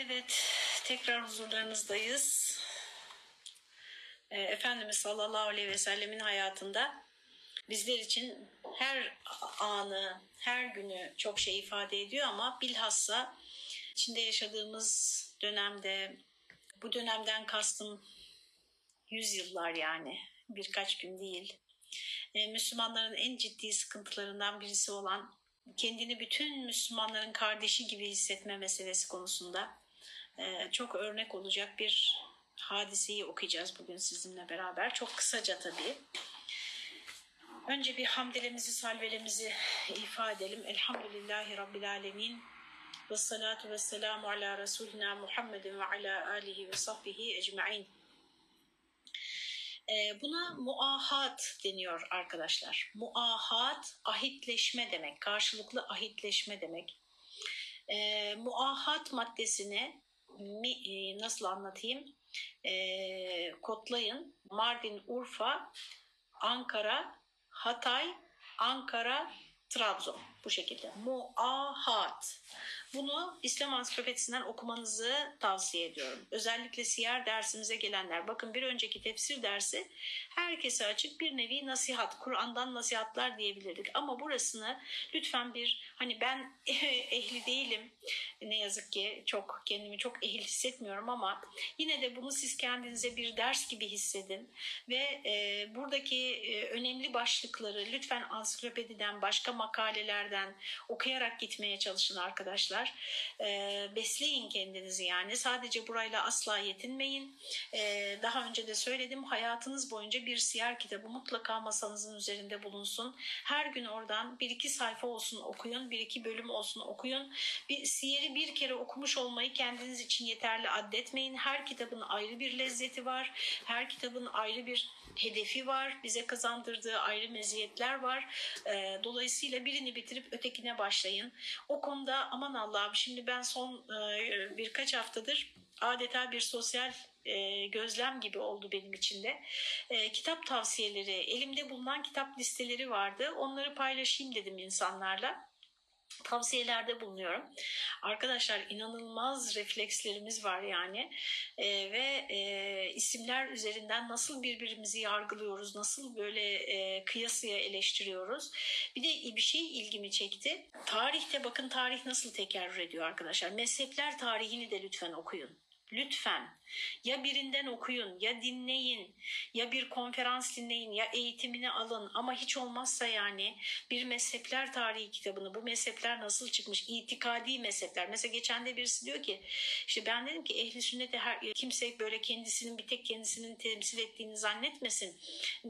Evet, tekrar huzurlarınızdayız. Ee, Efendimiz sallallahu aleyhi ve sellemin hayatında bizler için her anı, her günü çok şey ifade ediyor ama bilhassa içinde yaşadığımız dönemde, bu dönemden kastım yüzyıllar yani birkaç gün değil. Ee, Müslümanların en ciddi sıkıntılarından birisi olan kendini bütün Müslümanların kardeşi gibi hissetme meselesi konusunda e, çok örnek olacak bir hadiseyi okuyacağız bugün sizinle beraber. Çok kısaca tabii. Önce bir hamdelemizi, salvelemizi ifade edelim. Elhamdülillahi Rabbil Alemin. Ve salatu ve selamu ala Resulina Muhammedin ve ala alihi ve sahbihi ecma'in. E, buna muahat deniyor arkadaşlar. Muahat, ahitleşme demek. Karşılıklı ahitleşme demek. E, muahat maddesini nasıl anlatayım? E, kodlayın. Mardin, Urfa, Ankara, Hatay, Ankara, Trabzon bu şekilde. Muahat. Bunu İslam Ansiklopedisinden okumanızı tavsiye ediyorum. Özellikle siyer dersimize gelenler. Bakın bir önceki tefsir dersi herkese açık bir nevi nasihat. Kur'an'dan nasihatlar diyebilirdik. Ama burasını lütfen bir hani ben ehli değilim. Ne yazık ki çok kendimi çok ehil hissetmiyorum ama yine de bunu siz kendinize bir ders gibi hissedin. Ve e, buradaki e, önemli başlıkları lütfen ansiklopediden başka makalelerden okuyarak gitmeye çalışın arkadaşlar. E, besleyin kendinizi yani. Sadece burayla asla yetinmeyin. E, daha önce de söyledim hayatınız boyunca bir siyer kitabı mutlaka masanızın üzerinde bulunsun. Her gün oradan bir iki sayfa olsun okuyun. Bir iki bölüm olsun okuyun. Bir siyeri bir kere okumuş olmayı kendiniz için yeterli addetmeyin. Her kitabın ayrı bir lezzeti var. Her kitabın ayrı bir hedefi var. Bize kazandırdığı ayrı meziyetler var. E, dolayısıyla birini bitirip ötekine başlayın. O konuda aman Allah'ım şimdi ben son e, birkaç haftadır adeta bir sosyal e, gözlem gibi oldu benim için de. E, kitap tavsiyeleri, elimde bulunan kitap listeleri vardı. Onları paylaşayım dedim insanlarla tavsiyelerde bulunuyorum. Arkadaşlar inanılmaz reflekslerimiz var yani e, ve e, isimler üzerinden nasıl birbirimizi yargılıyoruz, nasıl böyle e, kıyasıya eleştiriyoruz. Bir de bir şey ilgimi çekti. Tarihte bakın tarih nasıl tekerrür ediyor arkadaşlar. Mezhepler tarihini de lütfen okuyun. Lütfen ya birinden okuyun ya dinleyin ya bir konferans dinleyin ya eğitimini alın. Ama hiç olmazsa yani bir mezhepler tarihi kitabını bu mezhepler nasıl çıkmış? İtikadi mezhepler. Mesela geçen de birisi diyor ki işte ben dedim ki ehli sünnete her, kimse böyle kendisinin bir tek kendisinin temsil ettiğini zannetmesin.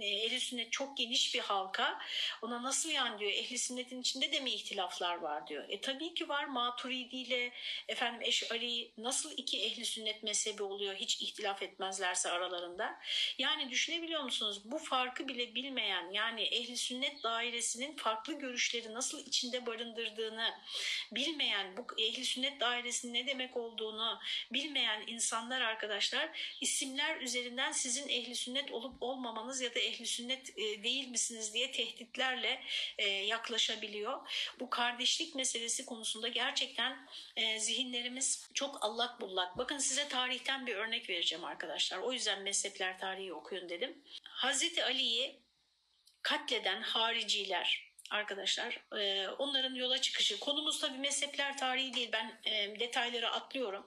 Ehli sünnet çok geniş bir halka. Ona nasıl yani? diyor. Ehli sünnetin içinde de mi ihtilaflar var? diyor. E tabii ki var. Maturidi ile efendim Eş'ari nasıl iki ehli sünnet mezhebi oluyor hiç ihtilaf etmezlerse aralarında. Yani düşünebiliyor musunuz? Bu farkı bile bilmeyen yani ehli sünnet dairesinin farklı görüşleri nasıl içinde barındırdığını bilmeyen, bu ehli sünnet dairesinin ne demek olduğunu bilmeyen insanlar arkadaşlar isimler üzerinden sizin ehli sünnet olup olmamanız ya da ehli sünnet e, değil misiniz diye tehditlerle e, yaklaşabiliyor. Bu kardeşlik meselesi konusunda gerçekten e, zihinlerimiz çok allak bullak. Bakın size tarihten bir örnek vereceğim arkadaşlar. O yüzden mezhepler tarihi okuyun dedim. Hazreti Ali'yi katleden hariciler arkadaşlar e, onların yola çıkışı. Konumuz tabii mezhepler tarihi değil. Ben e, detayları atlıyorum.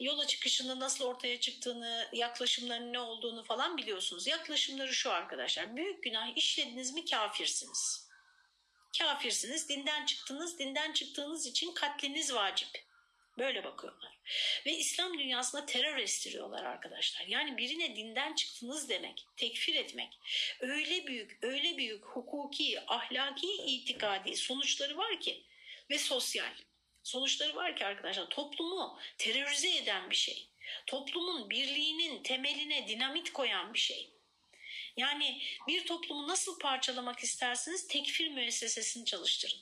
Yola çıkışını nasıl ortaya çıktığını yaklaşımlarının ne olduğunu falan biliyorsunuz. Yaklaşımları şu arkadaşlar. Büyük günah işlediniz mi kafirsiniz. Kafirsiniz dinden çıktınız. Dinden çıktığınız için katliniz vacip Böyle bakıyorlar. Ve İslam dünyasında terör estiriyorlar arkadaşlar. Yani birine dinden çıktınız demek, tekfir etmek. Öyle büyük, öyle büyük hukuki, ahlaki, itikadi sonuçları var ki ve sosyal sonuçları var ki arkadaşlar toplumu terörize eden bir şey. Toplumun birliğinin temeline dinamit koyan bir şey. Yani bir toplumu nasıl parçalamak istersiniz? Tekfir müessesesini çalıştırın.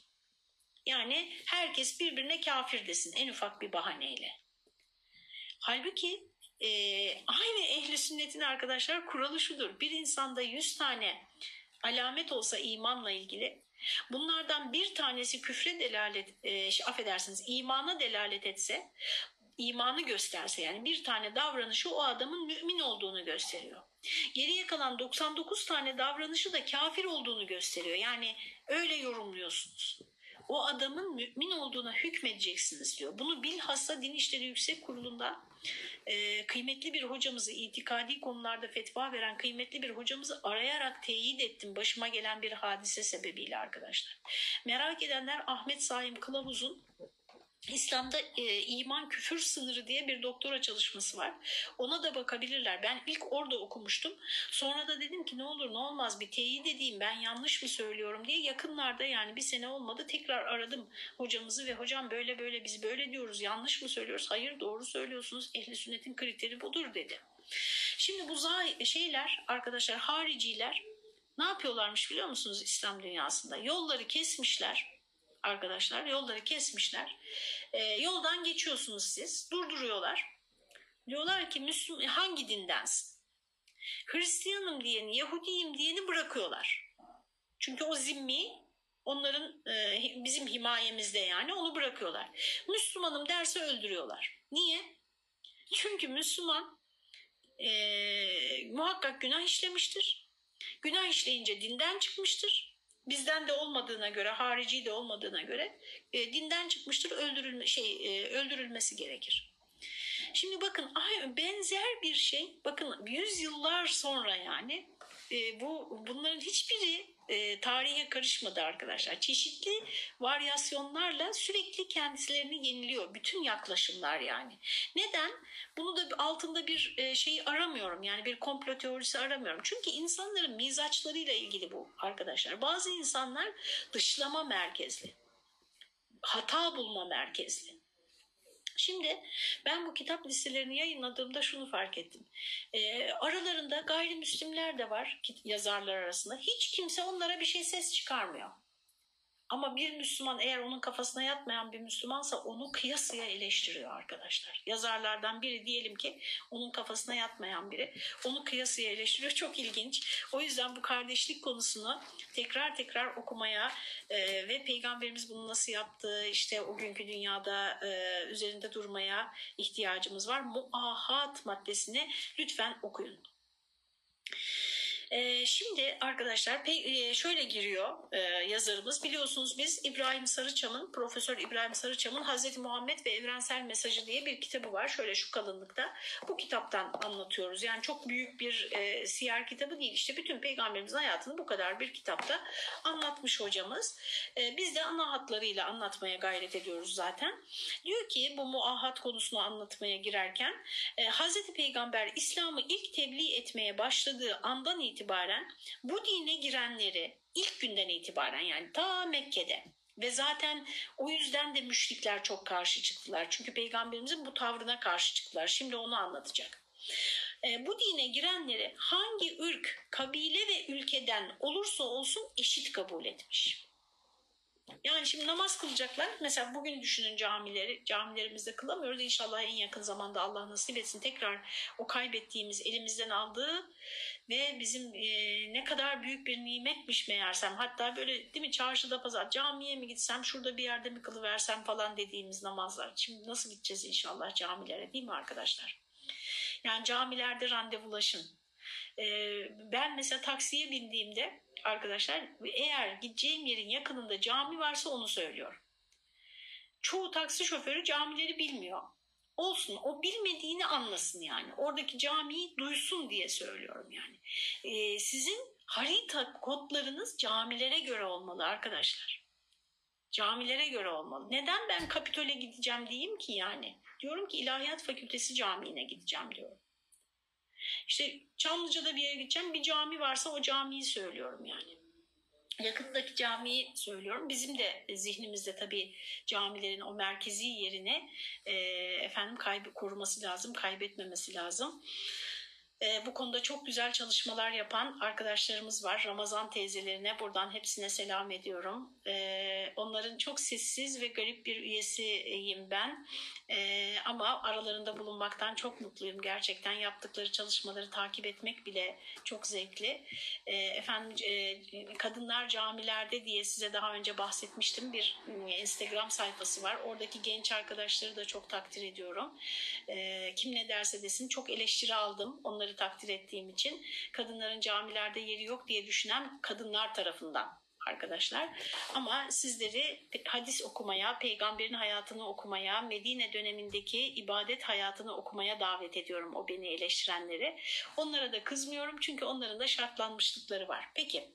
Yani herkes birbirine kafir desin en ufak bir bahaneyle. Halbuki e, aynı ehli sünnetin arkadaşlar kuralı şudur. Bir insanda yüz tane alamet olsa imanla ilgili bunlardan bir tanesi küfre delalet, e, affedersiniz imana delalet etse imanı gösterse yani bir tane davranışı o adamın mümin olduğunu gösteriyor. Geriye kalan 99 tane davranışı da kafir olduğunu gösteriyor. Yani öyle yorumluyorsunuz. O adamın mümin olduğuna hükmedeceksiniz diyor. Bunu bilhassa Din İşleri Yüksek Kurulu'nda e, kıymetli bir hocamızı, itikadi konularda fetva veren kıymetli bir hocamızı arayarak teyit ettim. Başıma gelen bir hadise sebebiyle arkadaşlar. Merak edenler Ahmet Saim Kılavuz'un İslam'da e, iman küfür sınırı diye bir doktora çalışması var. Ona da bakabilirler. Ben ilk orada okumuştum. Sonra da dedim ki ne olur ne olmaz bir teyit edeyim ben yanlış mı söylüyorum diye yakınlarda yani bir sene olmadı tekrar aradım hocamızı ve hocam böyle böyle biz böyle diyoruz yanlış mı söylüyoruz? Hayır doğru söylüyorsunuz ehli sünnetin kriteri budur dedi. Şimdi bu şeyler arkadaşlar hariciler ne yapıyorlarmış biliyor musunuz İslam dünyasında? Yolları kesmişler arkadaşlar. Yolları kesmişler. E, yoldan geçiyorsunuz siz. Durduruyorlar. Diyorlar ki Müslüman hangi dindensin? Hristiyanım diyeni, Yahudiyim diyeni bırakıyorlar. Çünkü o zimmi onların e, bizim himayemizde yani onu bırakıyorlar. Müslümanım derse öldürüyorlar. Niye? Çünkü Müslüman e, muhakkak günah işlemiştir. Günah işleyince dinden çıkmıştır bizden de olmadığına göre, harici de olmadığına göre e, dinden çıkmıştır, öldürülme şey e, öldürülmesi gerekir. Şimdi bakın benzer bir şey, bakın yüzyıllar sonra yani e, bu bunların hiçbiri e, tarihe karışmadı arkadaşlar. Çeşitli varyasyonlarla sürekli kendilerini yeniliyor. Bütün yaklaşımlar yani. Neden? Bunu da altında bir e, şeyi aramıyorum. Yani bir komplo teorisi aramıyorum. Çünkü insanların mizaçlarıyla ilgili bu arkadaşlar. Bazı insanlar dışlama merkezli. Hata bulma merkezli. Şimdi ben bu kitap listelerini yayınladığımda şunu fark ettim. E, aralarında gayrimüslimler de var yazarlar arasında. Hiç kimse onlara bir şey ses çıkarmıyor. Ama bir Müslüman eğer onun kafasına yatmayan bir Müslümansa onu kıyasıya eleştiriyor arkadaşlar. Yazarlardan biri diyelim ki onun kafasına yatmayan biri onu kıyasıya eleştiriyor. Çok ilginç. O yüzden bu kardeşlik konusunu tekrar tekrar okumaya e, ve Peygamberimiz bunu nasıl yaptı işte o günkü dünyada e, üzerinde durmaya ihtiyacımız var. Muahat maddesini lütfen okuyun. E, şimdi arkadaşlar e, şöyle giriyor e, yazarımız. Biliyorsunuz biz İbrahim Sarıçam'ın, Profesör İbrahim Sarıçam'ın Hazreti Muhammed ve Evrensel Mesajı diye bir kitabı var. Şöyle şu kalınlıkta. Bu kitaptan anlatıyoruz. Yani çok büyük bir e, siyer kitabı değil. İşte bütün peygamberimizin hayatını bu kadar bir kitapta anlatmış hocamız. E, biz de ana hatlarıyla anlatmaya gayret ediyoruz zaten. Diyor ki bu muahat konusunu anlatmaya girerken e, Hazreti Peygamber İslam'ı ilk tebliğ etmeye başladığı andan itibaren itibaren bu dine girenleri ilk günden itibaren yani ta Mekke'de ve zaten o yüzden de müşrikler çok karşı çıktılar. Çünkü peygamberimizin bu tavrına karşı çıktılar. Şimdi onu anlatacak. E, bu dine girenleri hangi ırk, kabile ve ülkeden olursa olsun eşit kabul etmiş. Yani şimdi namaz kılacaklar. Mesela bugün düşünün camileri. Camilerimizde kılamıyoruz. İnşallah en yakın zamanda Allah nasip etsin. Tekrar o kaybettiğimiz elimizden aldığı ve bizim e, ne kadar büyük bir nimetmiş meğersem. Hatta böyle değil mi çarşıda pazar camiye mi gitsem şurada bir yerde mi kılıversem falan dediğimiz namazlar. Şimdi nasıl gideceğiz inşallah camilere değil mi arkadaşlar? Yani camilerde randevulaşın. Ee, ben mesela taksiye bindiğimde arkadaşlar eğer gideceğim yerin yakınında cami varsa onu söylüyorum. Çoğu taksi şoförü camileri bilmiyor. Olsun o bilmediğini anlasın yani. Oradaki camiyi duysun diye söylüyorum yani. Ee, sizin harita kodlarınız camilere göre olmalı arkadaşlar. Camilere göre olmalı. Neden ben Kapitol'e gideceğim diyeyim ki yani? Diyorum ki İlahiyat Fakültesi Camii'ne gideceğim diyorum. İşte Çamlıca'da bir yere gideceğim. Bir cami varsa o camiyi söylüyorum yani. Yakındaki camiyi söylüyorum. Bizim de zihnimizde tabii camilerin o merkezi yerine e, efendim kaybı koruması lazım, kaybetmemesi lazım. e, bu konuda çok güzel çalışmalar yapan arkadaşlarımız var. Ramazan teyzelerine buradan hepsine selam ediyorum. E, onların çok sessiz ve garip bir üyesiyim ben. E, ama aralarında bulunmaktan çok mutluyum. Gerçekten yaptıkları çalışmaları takip etmek bile çok zevkli. E, efendim e, Kadınlar Camilerde diye size daha önce bahsetmiştim. Bir e, Instagram sayfası var. Oradaki genç arkadaşları da çok takdir ediyorum. E, kim ne derse desin çok eleştiri aldım. Onları takdir ettiğim için. Kadınların camilerde yeri yok diye düşünen kadınlar tarafından arkadaşlar. Ama sizleri hadis okumaya, peygamberin hayatını okumaya, Medine dönemindeki ibadet hayatını okumaya davet ediyorum o beni eleştirenleri. Onlara da kızmıyorum çünkü onların da şartlanmışlıkları var. Peki.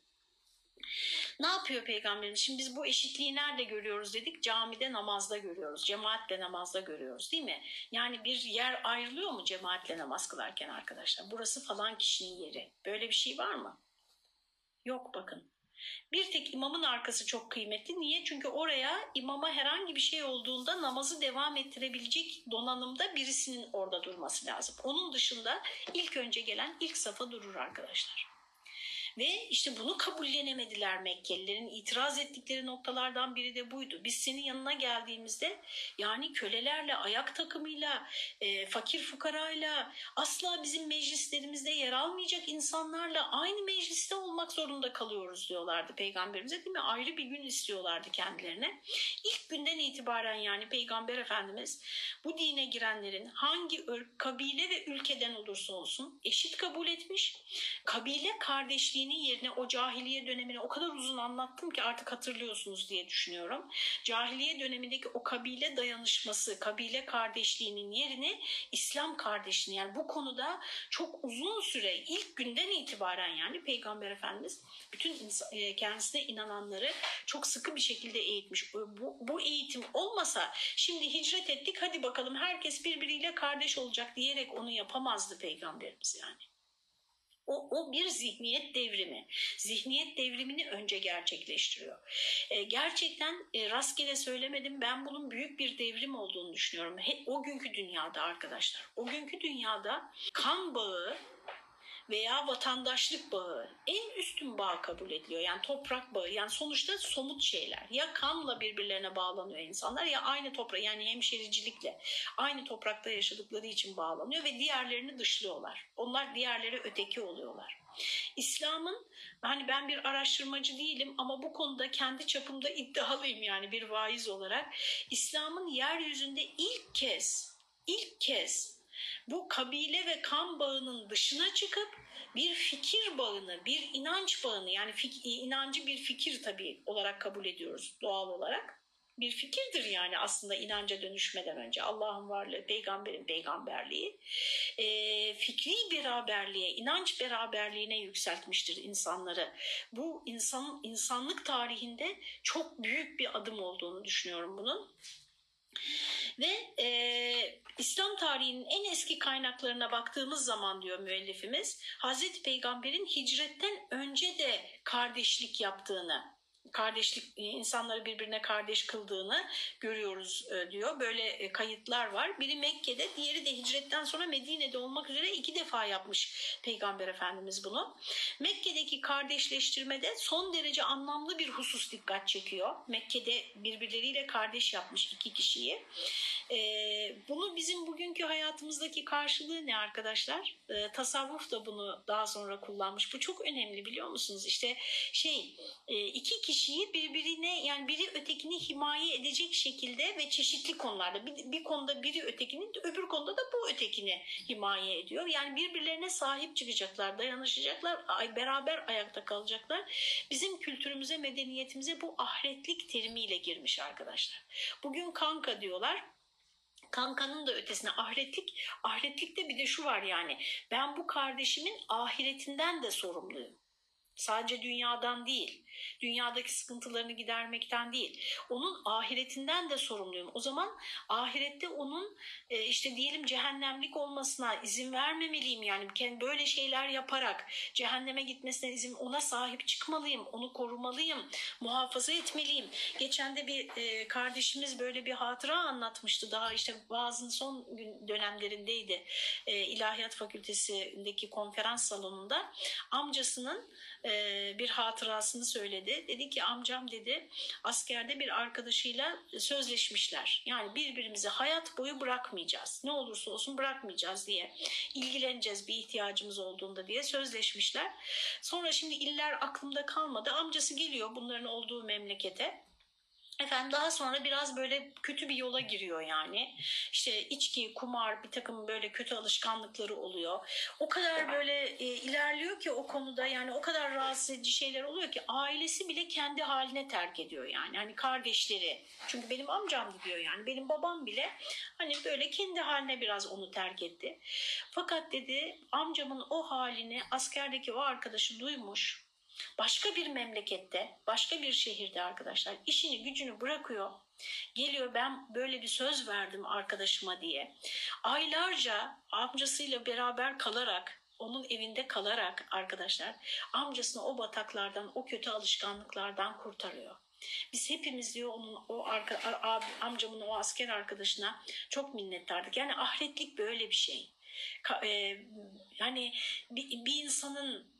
Ne yapıyor peygamberimiz? Şimdi biz bu eşitliği nerede görüyoruz dedik? Camide namazda görüyoruz. Cemaatle namazda görüyoruz değil mi? Yani bir yer ayrılıyor mu cemaatle namaz kılarken arkadaşlar? Burası falan kişinin yeri. Böyle bir şey var mı? Yok bakın. Bir tek imamın arkası çok kıymetli. Niye? Çünkü oraya imama herhangi bir şey olduğunda namazı devam ettirebilecek donanımda birisinin orada durması lazım. Onun dışında ilk önce gelen ilk safa durur arkadaşlar. Ve işte bunu kabullenemediler Mekkelilerin. itiraz ettikleri noktalardan biri de buydu. Biz senin yanına geldiğimizde yani kölelerle, ayak takımıyla, e, fakir fukarayla, asla bizim meclislerimizde yer almayacak insanlarla aynı mecliste olmak zorunda kalıyoruz diyorlardı peygamberimize değil mi? Ayrı bir gün istiyorlardı kendilerine. İlk günden itibaren yani peygamber efendimiz bu dine girenlerin hangi kabile ve ülkeden olursa olsun eşit kabul etmiş. Kabile kardeşliği kardeşliğinin yerine o cahiliye dönemini o kadar uzun anlattım ki artık hatırlıyorsunuz diye düşünüyorum. Cahiliye dönemindeki o kabile dayanışması, kabile kardeşliğinin yerini İslam kardeşliğini yani bu konuda çok uzun süre ilk günden itibaren yani Peygamber Efendimiz bütün e, kendisine inananları çok sıkı bir şekilde eğitmiş. Bu, bu eğitim olmasa şimdi hicret ettik hadi bakalım herkes birbiriyle kardeş olacak diyerek onu yapamazdı Peygamberimiz yani. O, o bir zihniyet devrimi. Zihniyet devrimini önce gerçekleştiriyor. E, gerçekten e, rastgele söylemedim ben bunun büyük bir devrim olduğunu düşünüyorum. He, o günkü dünyada arkadaşlar. O günkü dünyada kan bağı veya vatandaşlık bağı en üstün bağ kabul ediliyor. Yani toprak bağı yani sonuçta somut şeyler. Ya kanla birbirlerine bağlanıyor insanlar ya aynı toprak yani hemşericilikle aynı toprakta yaşadıkları için bağlanıyor ve diğerlerini dışlıyorlar. Onlar diğerleri öteki oluyorlar. İslam'ın hani ben bir araştırmacı değilim ama bu konuda kendi çapımda iddialıyım yani bir vaiz olarak. İslam'ın yeryüzünde ilk kez ilk kez bu kabile ve kan bağının dışına çıkıp bir fikir bağını, bir inanç bağını yani inancı bir fikir tabii olarak kabul ediyoruz doğal olarak. Bir fikirdir yani aslında inanca dönüşmeden önce Allah'ın varlığı, peygamberin peygamberliği e, fikri beraberliğe, inanç beraberliğine yükseltmiştir insanları. Bu insan insanlık tarihinde çok büyük bir adım olduğunu düşünüyorum bunun. Ve e, İslam tarihinin en eski kaynaklarına baktığımız zaman diyor müellifimiz, Hazreti Peygamber'in hicretten önce de kardeşlik yaptığını, kardeşlik e, insanları birbirine kardeş kıldığını görüyoruz e, diyor. Böyle e, kayıtlar var. Biri Mekke'de, diğeri de hicretten sonra Medine'de olmak üzere iki defa yapmış Peygamber Efendimiz bunu. Mekke'deki kardeşleştirmede son derece anlamlı bir husus dikkat çekiyor. Mekke'de birbirleriyle kardeş yapmış iki kişiyi. Bunu bizim bugünkü hayatımızdaki karşılığı ne arkadaşlar? Tasavvuf da bunu daha sonra kullanmış. Bu çok önemli biliyor musunuz? İşte şey iki kişi kişiyi birbirine yani biri ötekini himaye edecek şekilde ve çeşitli konularda bir, bir konuda biri ötekini öbür konuda da bu ötekini himaye ediyor. Yani birbirlerine sahip çıkacaklar, dayanışacaklar, beraber ayakta kalacaklar. Bizim kültürümüze, medeniyetimize bu ahretlik terimiyle girmiş arkadaşlar. Bugün kanka diyorlar. Kankanın da ötesine ahretlik, ahretlikte bir de şu var yani ben bu kardeşimin ahiretinden de sorumluyum. Sadece dünyadan değil. Dünyadaki sıkıntılarını gidermekten değil. Onun ahiretinden de sorumluyum. O zaman ahirette onun e, işte diyelim cehennemlik olmasına izin vermemeliyim. Yani böyle şeyler yaparak cehenneme gitmesine izin ona sahip çıkmalıyım. Onu korumalıyım. Muhafaza etmeliyim. Geçen de bir e, kardeşimiz böyle bir hatıra anlatmıştı. Daha işte bazı son dönemlerindeydi. E, İlahiyat Fakültesi'ndeki konferans salonunda amcasının bir hatırasını söyledi. Dedi ki amcam dedi askerde bir arkadaşıyla sözleşmişler. Yani birbirimizi hayat boyu bırakmayacağız. Ne olursa olsun bırakmayacağız diye ilgileneceğiz bir ihtiyacımız olduğunda diye sözleşmişler. Sonra şimdi iller aklımda kalmadı. Amcası geliyor bunların olduğu memlekete. Efendim daha sonra biraz böyle kötü bir yola giriyor yani. İşte içki, kumar, bir takım böyle kötü alışkanlıkları oluyor. O kadar böyle e, ilerliyor ki o konuda yani o kadar rahatsız edici şeyler oluyor ki ailesi bile kendi haline terk ediyor yani. Hani kardeşleri. Çünkü benim amcam diyor yani. Benim babam bile hani böyle kendi haline biraz onu terk etti. Fakat dedi amcamın o halini askerdeki o arkadaşı duymuş başka bir memlekette, başka bir şehirde arkadaşlar işini gücünü bırakıyor. Geliyor ben böyle bir söz verdim arkadaşıma diye. Aylarca amcasıyla beraber kalarak onun evinde kalarak arkadaşlar amcasını o bataklardan, o kötü alışkanlıklardan kurtarıyor. Biz hepimiz diyor onun o arka, abi, amcamın o asker arkadaşına çok minnettardık. Yani ahretlik böyle bir şey. Ka, e, yani bir, bir insanın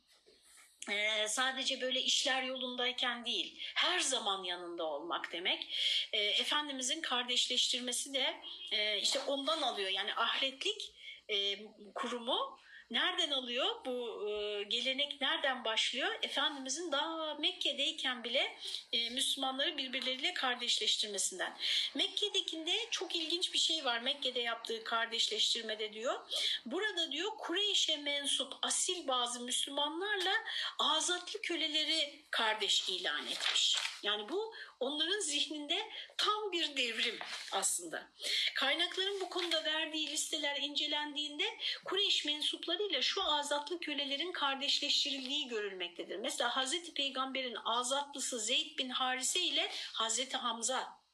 ee, sadece böyle işler yolundayken değil, her zaman yanında olmak demek. Ee, Efendimizin kardeşleştirmesi de e, işte ondan alıyor. Yani ahiretlik e, kurumu Nereden alıyor? Bu e, gelenek nereden başlıyor? Efendimizin daha Mekke'deyken bile e, Müslümanları birbirleriyle kardeşleştirmesinden. Mekke'dekinde çok ilginç bir şey var. Mekke'de yaptığı kardeşleştirmede diyor. Burada diyor Kureyş'e mensup asil bazı Müslümanlarla azatlı köleleri kardeş ilan etmiş. Yani bu onların zihninde tam bir devrim aslında. Kaynakların bu konuda verdiği listeler incelendiğinde Kureyş mensuplarıyla şu azatlı kölelerin kardeşleştirildiği görülmektedir. Mesela Hazreti Peygamber'in azatlısı Zeyd bin Harise ile Hazreti Hamza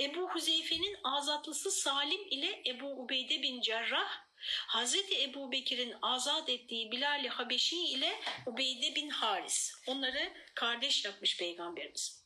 Ebu Huzeyfe'nin azatlısı Salim ile Ebu Ubeyde bin Cerrah, Hazreti Ebu Bekir'in azat ettiği Bilal-i Habeşi ile Ubeyde bin Haris. Onları kardeş yapmış Peygamberimiz.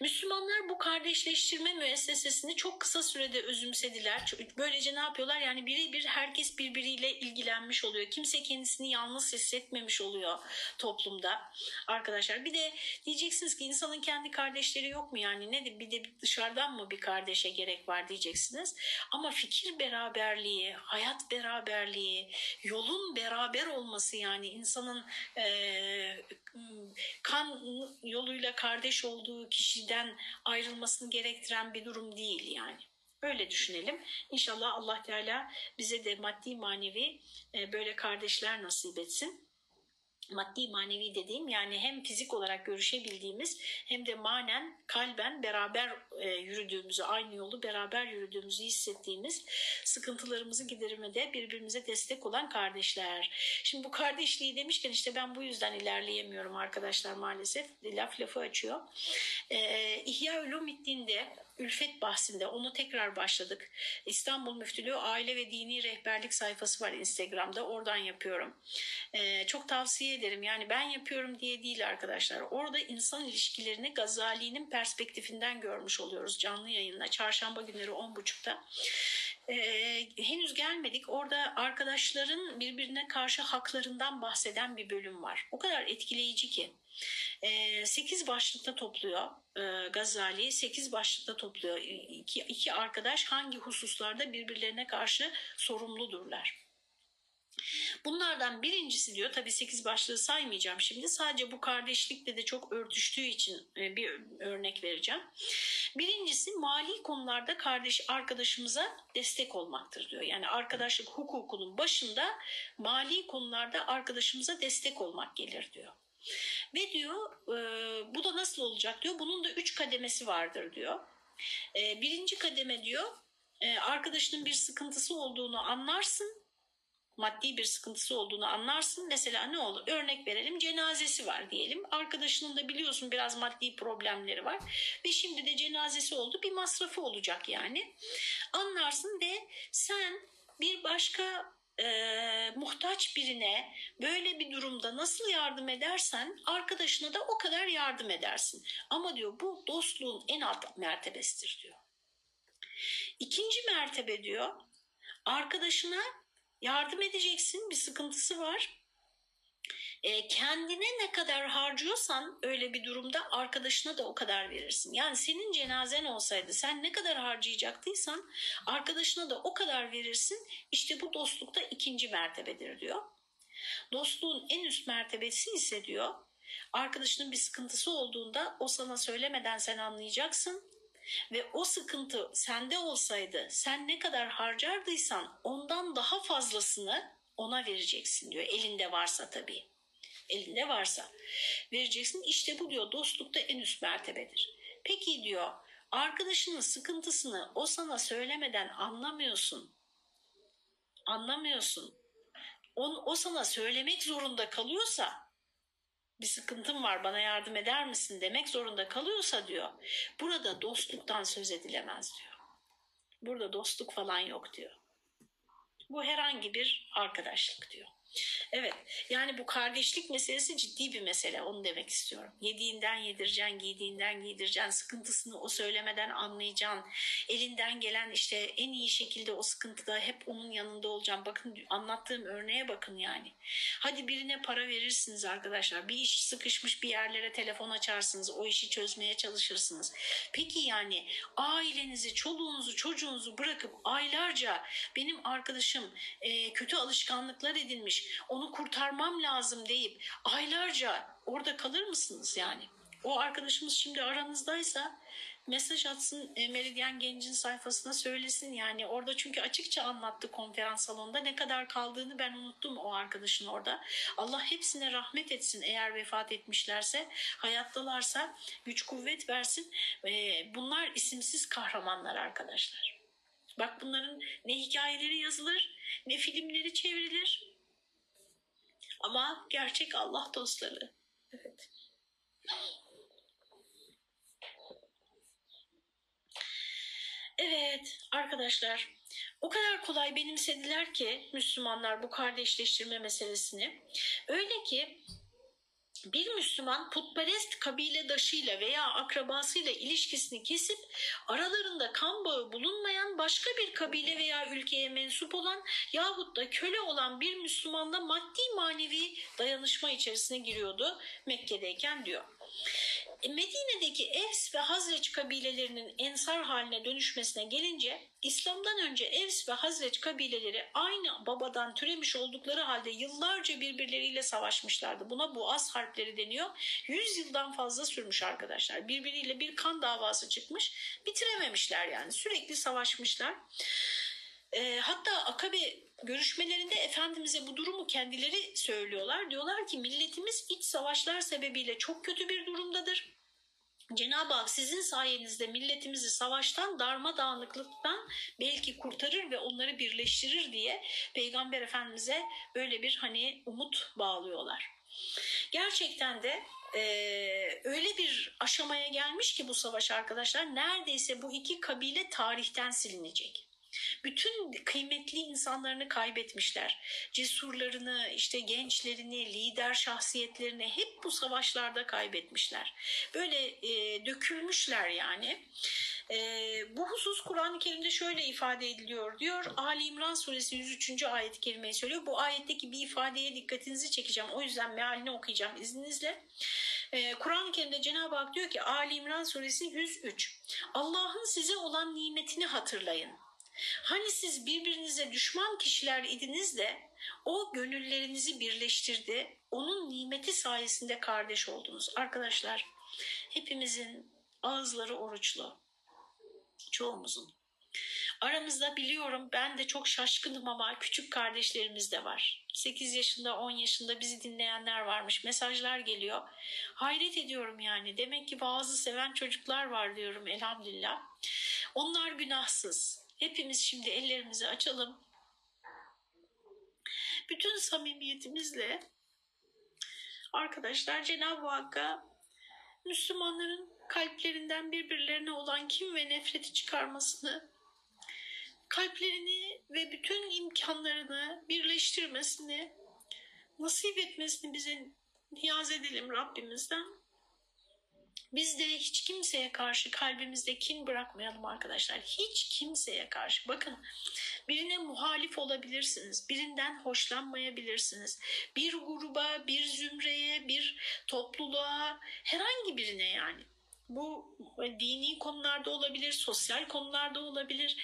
Müslümanlar bu kardeşleştirme müessesesini çok kısa sürede özümsediler. Böylece ne yapıyorlar? Yani birebir herkes birbiriyle ilgilenmiş oluyor. Kimse kendisini yalnız hissetmemiş oluyor toplumda. Arkadaşlar bir de diyeceksiniz ki insanın kendi kardeşleri yok mu yani? Ne bir de dışarıdan mı bir kardeşe gerek var diyeceksiniz. Ama fikir beraberliği, hayat beraberliği, yolun beraber olması yani insanın e, kan yoluyla kardeş olduğu kişiden ayrılmasını gerektiren bir durum değil yani. Öyle düşünelim. İnşallah Allah Teala bize de maddi manevi e, böyle kardeşler nasip etsin maddi manevi dediğim yani hem fizik olarak görüşebildiğimiz hem de manen kalben beraber e, yürüdüğümüzü aynı yolu beraber yürüdüğümüzü hissettiğimiz sıkıntılarımızı gidermede birbirimize destek olan kardeşler. Şimdi bu kardeşliği demişken işte ben bu yüzden ilerleyemiyorum arkadaşlar maalesef laf lafı açıyor. Ee, İhya Ulumiddin'de Ülfet bahsinde onu tekrar başladık. İstanbul Müftülüğü Aile ve Dini Rehberlik sayfası var Instagram'da. Oradan yapıyorum. Ee, çok tavsiye ederim. Yani ben yapıyorum diye değil arkadaşlar. Orada insan ilişkilerini Gazali'nin perspektifinden görmüş oluyoruz canlı yayınla. Çarşamba günleri 10.30'da. Ee, henüz gelmedik. Orada arkadaşların birbirine karşı haklarından bahseden bir bölüm var. O kadar etkileyici ki. E, 8 başlıkta topluyor e, Gazali. 8 başlıkta topluyor. İki, iki arkadaş hangi hususlarda birbirlerine karşı sorumludurlar. Bunlardan birincisi diyor tabii 8 başlığı saymayacağım şimdi sadece bu kardeşlikle de çok örtüştüğü için e, bir örnek vereceğim. Birincisi mali konularda kardeş arkadaşımıza destek olmaktır diyor. Yani arkadaşlık hukukunun başında mali konularda arkadaşımıza destek olmak gelir diyor. Ve diyor e, bu da nasıl olacak diyor. Bunun da üç kademesi vardır diyor. E, birinci kademe diyor e, arkadaşının bir sıkıntısı olduğunu anlarsın. maddi bir sıkıntısı olduğunu anlarsın. Mesela ne olur? Örnek verelim cenazesi var diyelim. Arkadaşının da biliyorsun biraz maddi problemleri var. Ve şimdi de cenazesi oldu bir masrafı olacak yani. Anlarsın ve sen bir başka e, muhtaç birine böyle bir durumda nasıl yardım edersen arkadaşına da o kadar yardım edersin. Ama diyor bu dostluğun en alt mertebesidir diyor. İkinci mertebe diyor arkadaşına yardım edeceksin bir sıkıntısı var. E, kendine ne kadar harcıyorsan öyle bir durumda arkadaşına da o kadar verirsin. Yani senin cenazen olsaydı sen ne kadar harcayacaktıysan arkadaşına da o kadar verirsin. İşte bu dostlukta ikinci mertebedir diyor. Dostluğun en üst mertebesi ise diyor arkadaşının bir sıkıntısı olduğunda o sana söylemeden sen anlayacaksın ve o sıkıntı sende olsaydı sen ne kadar harcardıysan ondan daha fazlasını ona vereceksin diyor elinde varsa tabii elinde varsa vereceksin işte bu diyor dostlukta en üst mertebedir peki diyor arkadaşının sıkıntısını o sana söylemeden anlamıyorsun anlamıyorsun o, o sana söylemek zorunda kalıyorsa bir sıkıntım var bana yardım eder misin demek zorunda kalıyorsa diyor burada dostluktan söz edilemez diyor. Burada dostluk falan yok diyor. Bu herhangi bir arkadaşlık diyor. Evet yani bu kardeşlik meselesi ciddi bir mesele onu demek istiyorum. Yediğinden yedireceksin, giydiğinden giydireceksin, sıkıntısını o söylemeden anlayacaksın. Elinden gelen işte en iyi şekilde o sıkıntıda hep onun yanında olacaksın. Bakın anlattığım örneğe bakın yani. Hadi birine para verirsiniz arkadaşlar. Bir iş sıkışmış bir yerlere telefon açarsınız. O işi çözmeye çalışırsınız. Peki yani ailenizi, çoluğunuzu, çocuğunuzu bırakıp aylarca benim arkadaşım e, kötü alışkanlıklar edinmiş onu kurtarmam lazım deyip aylarca orada kalır mısınız yani? O arkadaşımız şimdi aranızdaysa mesaj atsın e, Meridyen Genc'in sayfasına söylesin yani orada çünkü açıkça anlattı konferans salonunda ne kadar kaldığını ben unuttum o arkadaşın orada. Allah hepsine rahmet etsin eğer vefat etmişlerse hayattalarsa güç kuvvet versin. E, bunlar isimsiz kahramanlar arkadaşlar. Bak bunların ne hikayeleri yazılır ne filmleri çevrilir ama gerçek Allah dostları. Evet. Evet arkadaşlar o kadar kolay benimsediler ki Müslümanlar bu kardeşleştirme meselesini. Öyle ki bir Müslüman putperest kabiledaşıyla veya akrabasıyla ilişkisini kesip aralarında kan bağı bulunmayan başka bir kabile veya ülkeye mensup olan yahut da köle olan bir Müslümanla maddi manevi dayanışma içerisine giriyordu Mekke'deyken diyor. E, Medine'deki Evs ve Hazreç kabilelerinin ensar haline dönüşmesine gelince İslam'dan önce Evs ve Hazreç kabileleri aynı babadan türemiş oldukları halde yıllarca birbirleriyle savaşmışlardı. Buna bu az harpleri deniyor. Yüz yıldan fazla sürmüş arkadaşlar. Birbiriyle bir kan davası çıkmış. Bitirememişler yani. Sürekli savaşmışlar. E, hatta Akabe görüşmelerinde Efendimiz'e bu durumu kendileri söylüyorlar. Diyorlar ki milletimiz iç savaşlar sebebiyle çok kötü bir durumdadır. Cenab-ı Hak sizin sayenizde milletimizi savaştan, darmadağınıklıktan belki kurtarır ve onları birleştirir diye Peygamber Efendimiz'e böyle bir hani umut bağlıyorlar. Gerçekten de e, öyle bir aşamaya gelmiş ki bu savaş arkadaşlar neredeyse bu iki kabile tarihten silinecek bütün kıymetli insanlarını kaybetmişler. Cesurlarını, işte gençlerini, lider şahsiyetlerini hep bu savaşlarda kaybetmişler. Böyle e, dökülmüşler yani. E, bu husus Kur'an-ı Kerim'de şöyle ifade ediliyor diyor. Ali İmran suresi 103. ayet-i kerimeyi söylüyor. Bu ayetteki bir ifadeye dikkatinizi çekeceğim. O yüzden mealini okuyacağım izninizle. Ee, Kur'an-ı Kerim'de Cenab-ı Hak diyor ki Ali İmran suresi 103. Allah'ın size olan nimetini hatırlayın. Hani siz birbirinize düşman kişiler idiniz de o gönüllerinizi birleştirdi. Onun nimeti sayesinde kardeş oldunuz. Arkadaşlar hepimizin ağızları oruçlu. Çoğumuzun. Aramızda biliyorum ben de çok şaşkınım ama küçük kardeşlerimiz de var. 8 yaşında 10 yaşında bizi dinleyenler varmış. Mesajlar geliyor. Hayret ediyorum yani. Demek ki bazı seven çocuklar var diyorum elhamdülillah. Onlar günahsız. Hepimiz şimdi ellerimizi açalım. bütün samimiyetimizle arkadaşlar Cenab-ı Hakk'a Müslümanların kalplerinden birbirlerine olan kim ve nefreti çıkarmasını, kalplerini ve bütün imkanlarını birleştirmesini, nasip etmesini bize niyaz edelim Rabbimizden. Biz de hiç kimseye karşı kalbimizde kin bırakmayalım arkadaşlar. Hiç kimseye karşı. Bakın birine muhalif olabilirsiniz. Birinden hoşlanmayabilirsiniz. Bir gruba, bir zümreye, bir topluluğa, herhangi birine yani. Bu dini konularda olabilir, sosyal konularda olabilir.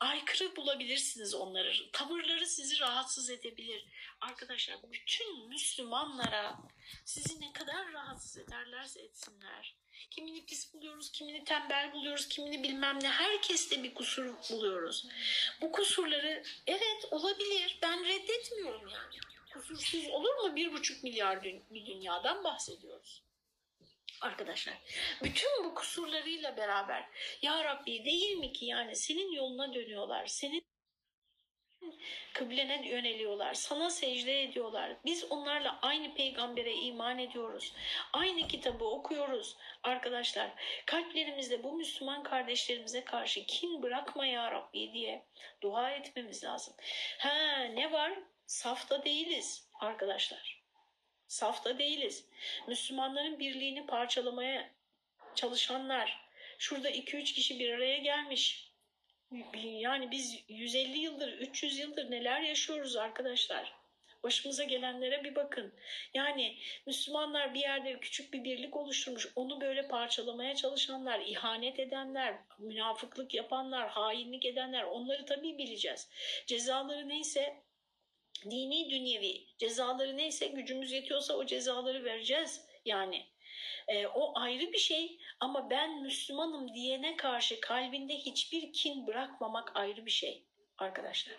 Aykırı bulabilirsiniz onları. Tavırları sizi rahatsız edebilir. Arkadaşlar bütün Müslümanlara sizi ne kadar rahatsız ederlerse etsinler. Kimini pis buluyoruz, kimini tembel buluyoruz, kimini bilmem ne. Herkeste bir kusur buluyoruz. Bu kusurları evet olabilir. Ben reddetmiyorum yani. Kusursuz olur mu? Bir buçuk milyar bir dünyadan bahsediyoruz arkadaşlar. Bütün bu kusurlarıyla beraber ya Rabbi değil mi ki yani senin yoluna dönüyorlar. Senin kıblene yöneliyorlar. Sana secde ediyorlar. Biz onlarla aynı peygambere iman ediyoruz. Aynı kitabı okuyoruz arkadaşlar. Kalplerimizde bu Müslüman kardeşlerimize karşı kin bırakma ya Rabbi diye dua etmemiz lazım. Ha ne var? Safta değiliz arkadaşlar. Safta değiliz. Müslümanların birliğini parçalamaya çalışanlar. Şurada 2-3 kişi bir araya gelmiş. Yani biz 150 yıldır, 300 yıldır neler yaşıyoruz arkadaşlar. Başımıza gelenlere bir bakın. Yani Müslümanlar bir yerde küçük bir birlik oluşturmuş. Onu böyle parçalamaya çalışanlar, ihanet edenler, münafıklık yapanlar, hainlik edenler onları tabii bileceğiz. Cezaları neyse dini dünyevi cezaları neyse gücümüz yetiyorsa o cezaları vereceğiz yani. E, o ayrı bir şey ama ben Müslümanım diyene karşı kalbinde hiçbir kin bırakmamak ayrı bir şey arkadaşlar.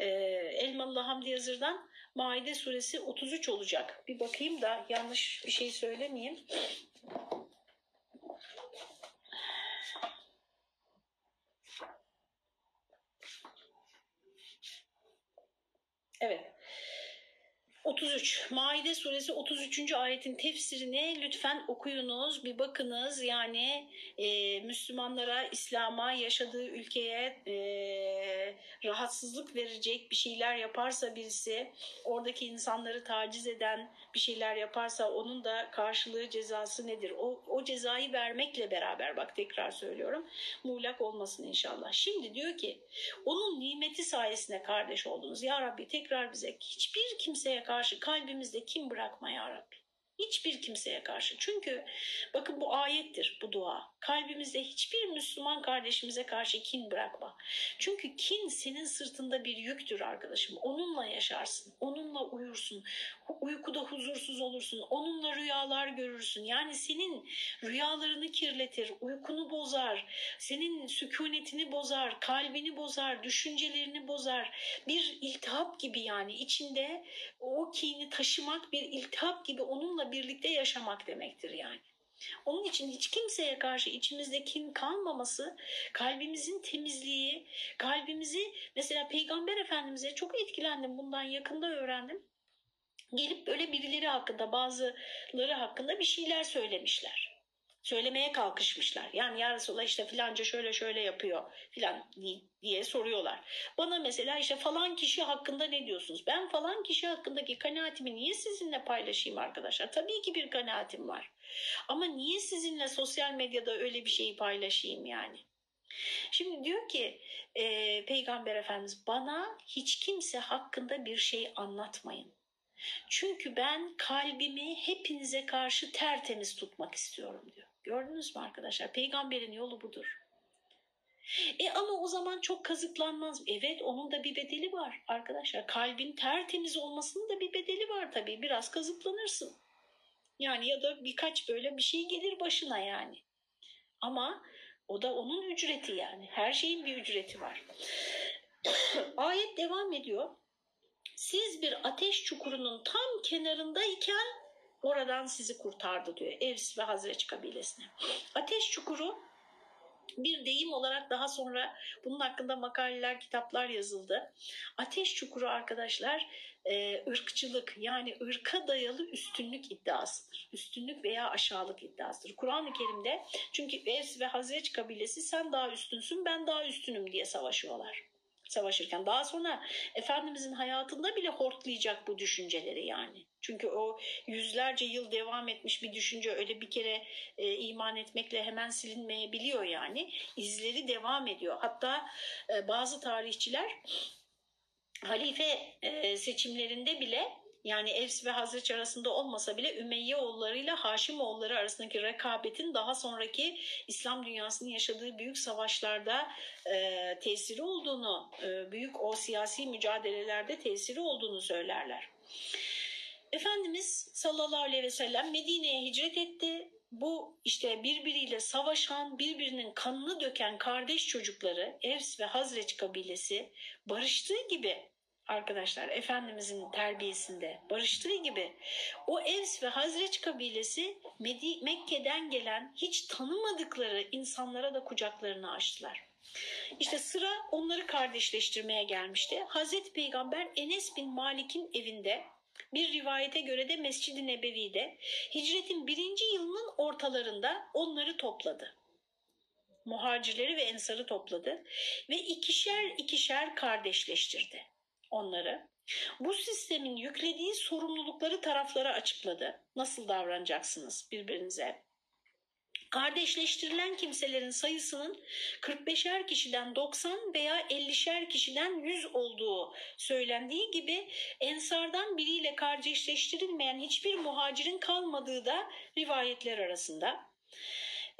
E, Elmalı Hamdi Yazır'dan Maide suresi 33 olacak. Bir bakayım da yanlış bir şey söylemeyeyim. Evet. 33. Maide suresi 33. ayetin tefsirini lütfen okuyunuz, bir bakınız. Yani e, Müslümanlara, İslam'a, yaşadığı ülkeye e, rahatsızlık verecek bir şeyler yaparsa birisi, oradaki insanları taciz eden bir şeyler yaparsa onun da karşılığı cezası nedir? O, o cezayı vermekle beraber bak tekrar söylüyorum muğlak olmasın inşallah. Şimdi diyor ki onun nimeti sayesinde kardeş oldunuz. Ya Rabbi tekrar bize hiçbir kimseye karşı kalbimizde kim bırakma ya Rabbi. Hiçbir kimseye karşı. Çünkü bakın bu ayettir bu dua. Kalbimizde hiçbir Müslüman kardeşimize karşı kin bırakma. Çünkü kin senin sırtında bir yüktür arkadaşım. Onunla yaşarsın. Onunla uyursun. Uykuda huzursuz olursun. Onunla rüyalar görürsün. Yani senin rüyalarını kirletir. Uykunu bozar. Senin sükunetini bozar. Kalbini bozar. Düşüncelerini bozar. Bir iltihap gibi yani içinde o kini taşımak bir iltihap gibi onunla birlikte yaşamak demektir yani. Onun için hiç kimseye karşı içimizde kin kalmaması, kalbimizin temizliği, kalbimizi mesela Peygamber Efendimiz'e çok etkilendim bundan yakında öğrendim. Gelip böyle birileri hakkında bazıları hakkında bir şeyler söylemişler söylemeye kalkışmışlar. Yani ya Resulallah işte filanca şöyle şöyle yapıyor filan diye soruyorlar. Bana mesela işte falan kişi hakkında ne diyorsunuz? Ben falan kişi hakkındaki kanaatimi niye sizinle paylaşayım arkadaşlar? Tabii ki bir kanaatim var. Ama niye sizinle sosyal medyada öyle bir şeyi paylaşayım yani? Şimdi diyor ki e, Peygamber Efendimiz bana hiç kimse hakkında bir şey anlatmayın. Çünkü ben kalbimi hepinize karşı tertemiz tutmak istiyorum diyor. Gördünüz mü arkadaşlar? Peygamberin yolu budur. E ama o zaman çok kazıklanmaz. Evet onun da bir bedeli var arkadaşlar. Kalbin tertemiz olmasının da bir bedeli var tabii. Biraz kazıklanırsın. Yani ya da birkaç böyle bir şey gelir başına yani. Ama o da onun ücreti yani. Her şeyin bir ücreti var. Ayet devam ediyor. Siz bir ateş çukurunun tam kenarındayken oradan sizi kurtardı diyor Evs ve Hazreç kabilesine. Ateş çukuru Bir deyim olarak daha sonra bunun hakkında makaleler, kitaplar yazıldı. Ateş çukuru arkadaşlar e, ırkçılık yani ırka dayalı üstünlük iddiasıdır. Üstünlük veya aşağılık iddiasıdır. Kur'an-ı Kerim'de çünkü Evs ve Hazreç kabilesi sen daha üstünsün ben daha üstünüm diye savaşıyorlar savaşırken. Daha sonra Efendimizin hayatında bile hortlayacak bu düşünceleri yani. Çünkü o yüzlerce yıl devam etmiş bir düşünce öyle bir kere e, iman etmekle hemen silinmeyebiliyor yani. İzleri devam ediyor. Hatta e, bazı tarihçiler halife e, seçimlerinde bile yani Evs ve Hazreç arasında olmasa bile Ümeyye oğullarıyla Haşim oğulları arasındaki rekabetin daha sonraki İslam dünyasının yaşadığı büyük savaşlarda e, tesiri olduğunu, e, büyük o siyasi mücadelelerde tesiri olduğunu söylerler. Efendimiz sallallahu aleyhi ve sellem Medine'ye hicret etti. Bu işte birbiriyle savaşan, birbirinin kanını döken kardeş çocukları Evs ve Hazreç kabilesi barıştığı gibi arkadaşlar Efendimizin terbiyesinde barıştığı gibi o Evs ve Hazreç kabilesi Mekke'den gelen hiç tanımadıkları insanlara da kucaklarını açtılar. İşte sıra onları kardeşleştirmeye gelmişti. Hazreti Peygamber Enes bin Malik'in evinde bir rivayete göre de Mescid-i Nebevi'de hicretin birinci yılının ortalarında onları topladı. Muhacirleri ve ensarı topladı ve ikişer ikişer kardeşleştirdi onları. Bu sistemin yüklediği sorumlulukları taraflara açıkladı. Nasıl davranacaksınız birbirinize? Kardeşleştirilen kimselerin sayısının 45'er kişiden 90 veya 50'şer kişiden 100 olduğu söylendiği gibi ensardan biriyle kardeşleştirilmeyen hiçbir muhacirin kalmadığı da rivayetler arasında.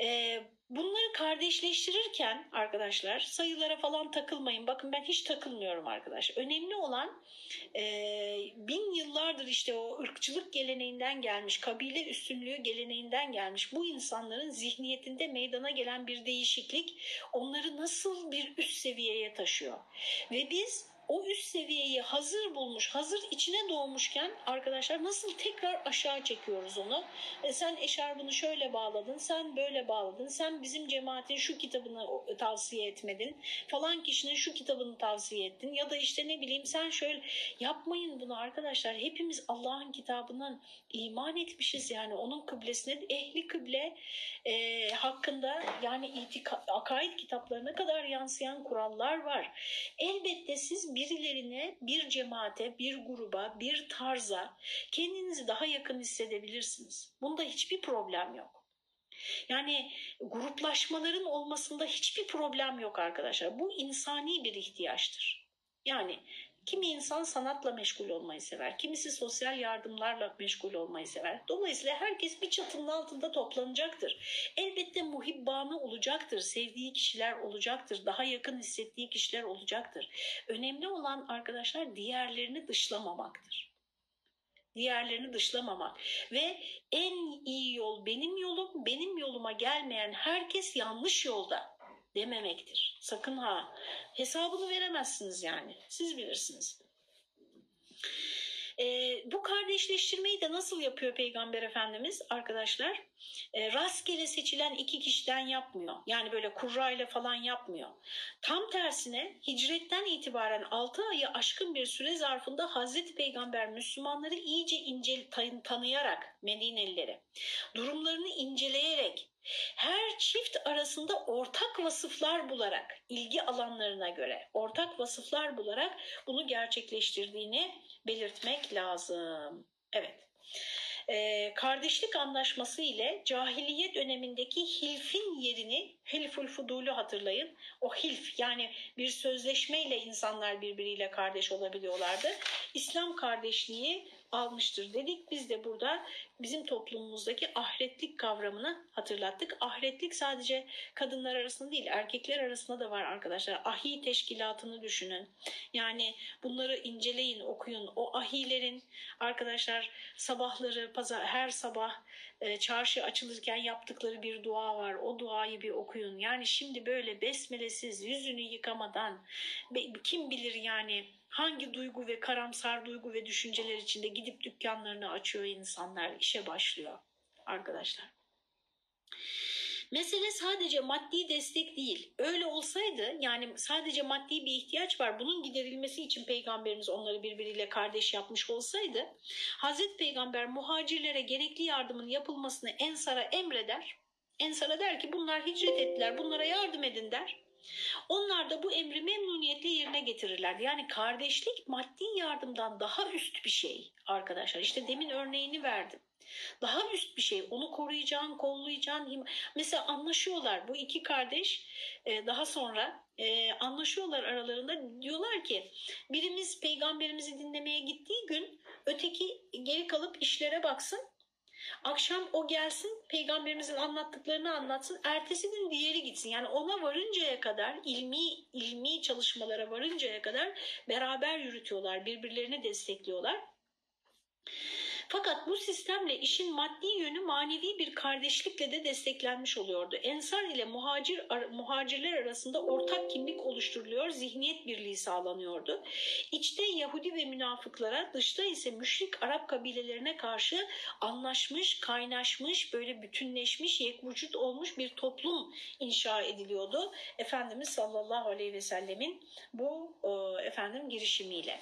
Ee, Bunları kardeşleştirirken arkadaşlar sayılara falan takılmayın. Bakın ben hiç takılmıyorum arkadaş. Önemli olan e, bin yıllardır işte o ırkçılık geleneğinden gelmiş, kabile üstünlüğü geleneğinden gelmiş bu insanların zihniyetinde meydana gelen bir değişiklik onları nasıl bir üst seviyeye taşıyor. Ve biz o üst seviyeyi hazır bulmuş, hazır içine doğmuşken arkadaşlar nasıl tekrar aşağı çekiyoruz onu? E sen eşarbını şöyle bağladın, sen böyle bağladın, sen bizim cemaatin şu kitabını tavsiye etmedin, falan kişinin şu kitabını tavsiye ettin ya da işte ne bileyim sen şöyle yapmayın bunu arkadaşlar. Hepimiz Allah'ın kitabından iman etmişiz yani onun kıblesine ehli kıble e, hakkında yani itika, akaid kitaplarına kadar yansıyan kurallar var. Elbette siz birilerine, bir cemaate, bir gruba, bir tarza kendinizi daha yakın hissedebilirsiniz. Bunda hiçbir problem yok. Yani gruplaşmaların olmasında hiçbir problem yok arkadaşlar. Bu insani bir ihtiyaçtır. Yani Kimi insan sanatla meşgul olmayı sever, kimisi sosyal yardımlarla meşgul olmayı sever. Dolayısıyla herkes bir çatının altında toplanacaktır. Elbette muhibbanı olacaktır, sevdiği kişiler olacaktır, daha yakın hissettiği kişiler olacaktır. Önemli olan arkadaşlar diğerlerini dışlamamaktır diğerlerini dışlamamak ve en iyi yol benim yolum, benim yoluma gelmeyen herkes yanlış yolda dememektir. Sakın ha. Hesabını veremezsiniz yani. Siz bilirsiniz. E, bu kardeşleştirmeyi de nasıl yapıyor Peygamber Efendimiz arkadaşlar? E, rastgele seçilen iki kişiden yapmıyor. Yani böyle kurrayla falan yapmıyor. Tam tersine hicretten itibaren 6 ayı aşkın bir süre zarfında Hazreti Peygamber Müslümanları iyice ince tanıyarak Medinelileri, durumlarını inceleyerek her çift arasında ortak vasıflar bularak, ilgi alanlarına göre ortak vasıflar bularak bunu gerçekleştirdiğini belirtmek lazım. Evet. Ee, kardeşlik anlaşması ile cahiliye dönemindeki hilfin yerini hilful fudulu hatırlayın. O hilf yani bir sözleşmeyle insanlar birbiriyle kardeş olabiliyorlardı. İslam kardeşliği almıştır dedik. Biz de burada bizim toplumumuzdaki ahretlik kavramını hatırlattık. Ahretlik sadece kadınlar arasında değil erkekler arasında da var arkadaşlar. Ahi teşkilatını düşünün. Yani bunları inceleyin, okuyun. O ahilerin arkadaşlar sabahları, pazar, her sabah e, çarşı açılırken yaptıkları bir dua var. O duayı bir okuyun. Yani şimdi böyle besmelesiz, yüzünü yıkamadan kim bilir yani hangi duygu ve karamsar duygu ve düşünceler içinde gidip dükkanlarını açıyor insanlar, işe başlıyor arkadaşlar. Mesele sadece maddi destek değil. Öyle olsaydı yani sadece maddi bir ihtiyaç var. Bunun giderilmesi için peygamberimiz onları birbiriyle kardeş yapmış olsaydı Hazreti Peygamber muhacirlere gerekli yardımın yapılmasını Ensar'a emreder. Ensar'a der ki bunlar hicret ettiler bunlara yardım edin der. Onlar da bu emri memnuniyetle yerine getirirler. Yani kardeşlik maddi yardımdan daha üst bir şey arkadaşlar. İşte demin örneğini verdim. Daha üst bir şey. Onu koruyacaksın, kollayacaksın. Mesela anlaşıyorlar. Bu iki kardeş e, daha sonra e, anlaşıyorlar aralarında. Diyorlar ki birimiz peygamberimizi dinlemeye gittiği gün öteki geri kalıp işlere baksın. Akşam o gelsin peygamberimizin anlattıklarını anlatsın. Ertesi gün diğeri gitsin. Yani ona varıncaya kadar ilmi ilmi çalışmalara varıncaya kadar beraber yürütüyorlar. Birbirlerini destekliyorlar. Fakat bu sistemle işin maddi yönü manevi bir kardeşlikle de desteklenmiş oluyordu. Ensar ile muhacir, muhacirler arasında ortak kimlik oluşturuluyor, zihniyet birliği sağlanıyordu. İçte Yahudi ve münafıklara, dışta ise müşrik Arap kabilelerine karşı anlaşmış, kaynaşmış, böyle bütünleşmiş, yekvücut olmuş bir toplum inşa ediliyordu. Efendimiz sallallahu aleyhi ve sellemin bu e, efendim girişimiyle.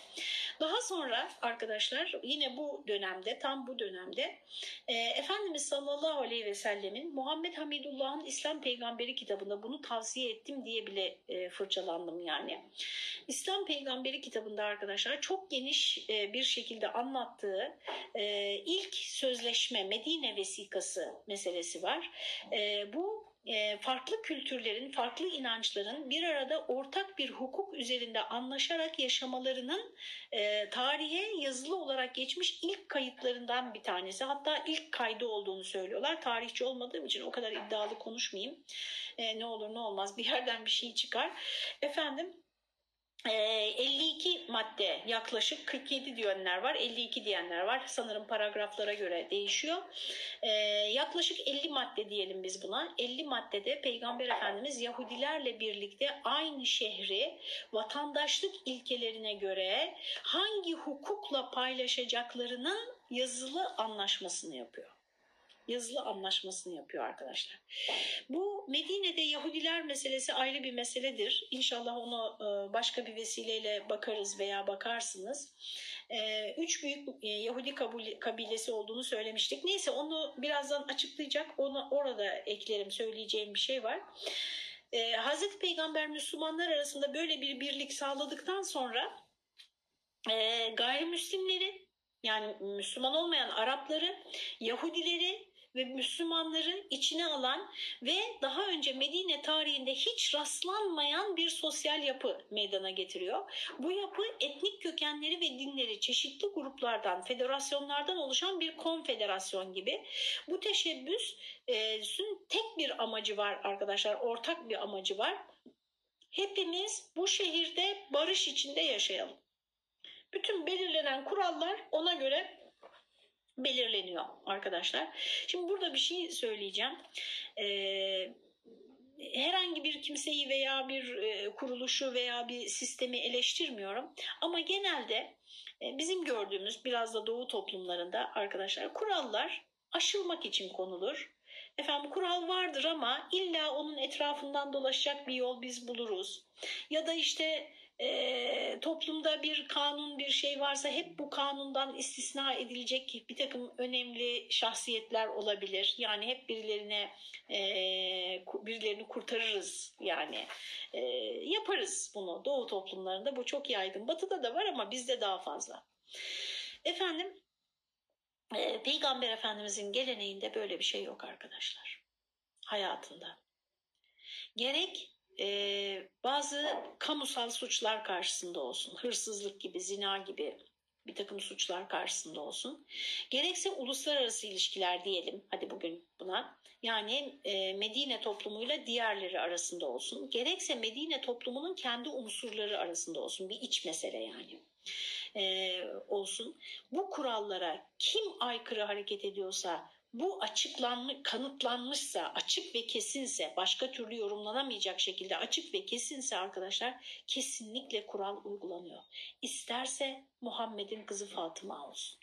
Daha sonra arkadaşlar yine bu dönemde tam bu dönemde e, Efendimiz sallallahu aleyhi ve sellemin Muhammed Hamidullah'ın İslam Peygamberi kitabında bunu tavsiye ettim diye bile e, fırçalandım yani. İslam Peygamberi kitabında arkadaşlar çok geniş e, bir şekilde anlattığı e, ilk sözleşme Medine vesikası meselesi var. E, bu farklı kültürlerin, farklı inançların bir arada ortak bir hukuk üzerinde anlaşarak yaşamalarının e, tarihe yazılı olarak geçmiş ilk kayıtlarından bir tanesi. Hatta ilk kaydı olduğunu söylüyorlar. Tarihçi olmadığım için o kadar iddialı konuşmayayım. E, ne olur ne olmaz bir yerden bir şey çıkar. Efendim 52 ee, madde yaklaşık 47 diyenler var 52 diyenler var. Sanırım paragraflara göre değişiyor. Ee, yaklaşık 50 madde diyelim biz buna. 50 maddede peygamber efendimiz Yahudilerle birlikte aynı şehri vatandaşlık ilkelerine göre hangi hukukla paylaşacaklarının yazılı anlaşmasını yapıyor yazılı anlaşmasını yapıyor arkadaşlar. Bu Medine'de Yahudiler meselesi ayrı bir meseledir. İnşallah onu e, başka bir vesileyle bakarız veya bakarsınız. E, üç büyük e, Yahudi kabilesi olduğunu söylemiştik. Neyse onu birazdan açıklayacak. Onu orada eklerim söyleyeceğim bir şey var. Hazreti Peygamber Müslümanlar arasında böyle bir birlik sağladıktan sonra gayrimüslimleri yani Müslüman olmayan Arapları, Yahudileri ve Müslümanları içine alan ve daha önce Medine tarihinde hiç rastlanmayan bir sosyal yapı meydana getiriyor. Bu yapı etnik kökenleri ve dinleri çeşitli gruplardan, federasyonlardan oluşan bir konfederasyon gibi. Bu teşebbüsün tek bir amacı var arkadaşlar, ortak bir amacı var. Hepimiz bu şehirde barış içinde yaşayalım. Bütün belirlenen kurallar ona göre belirleniyor arkadaşlar. Şimdi burada bir şey söyleyeceğim. Ee, herhangi bir kimseyi veya bir e, kuruluşu veya bir sistemi eleştirmiyorum. Ama genelde e, bizim gördüğümüz biraz da doğu toplumlarında arkadaşlar kurallar aşılmak için konulur. Efendim kural vardır ama illa onun etrafından dolaşacak bir yol biz buluruz. Ya da işte e, toplumda bir kanun bir şey varsa hep bu kanundan istisna edilecek bir takım önemli şahsiyetler olabilir. Yani hep birilerine e, birilerini kurtarırız yani e, yaparız bunu doğu toplumlarında bu çok yaygın. Batıda da var ama bizde daha fazla. Efendim e, Peygamber Efendimizin geleneğinde böyle bir şey yok arkadaşlar hayatında. Gerek e, bazı kamusal suçlar karşısında olsun, hırsızlık gibi, zina gibi bir takım suçlar karşısında olsun. Gerekse uluslararası ilişkiler diyelim, hadi bugün buna. Yani e, Medine toplumuyla diğerleri arasında olsun. Gerekse Medine toplumunun kendi unsurları arasında olsun. Bir iç mesele yani. E, olsun. Bu kurallara kim aykırı hareket ediyorsa bu açıklanmış, kanıtlanmışsa, açık ve kesinse, başka türlü yorumlanamayacak şekilde açık ve kesinse arkadaşlar kesinlikle kural uygulanıyor. İsterse Muhammed'in kızı Fatıma olsun.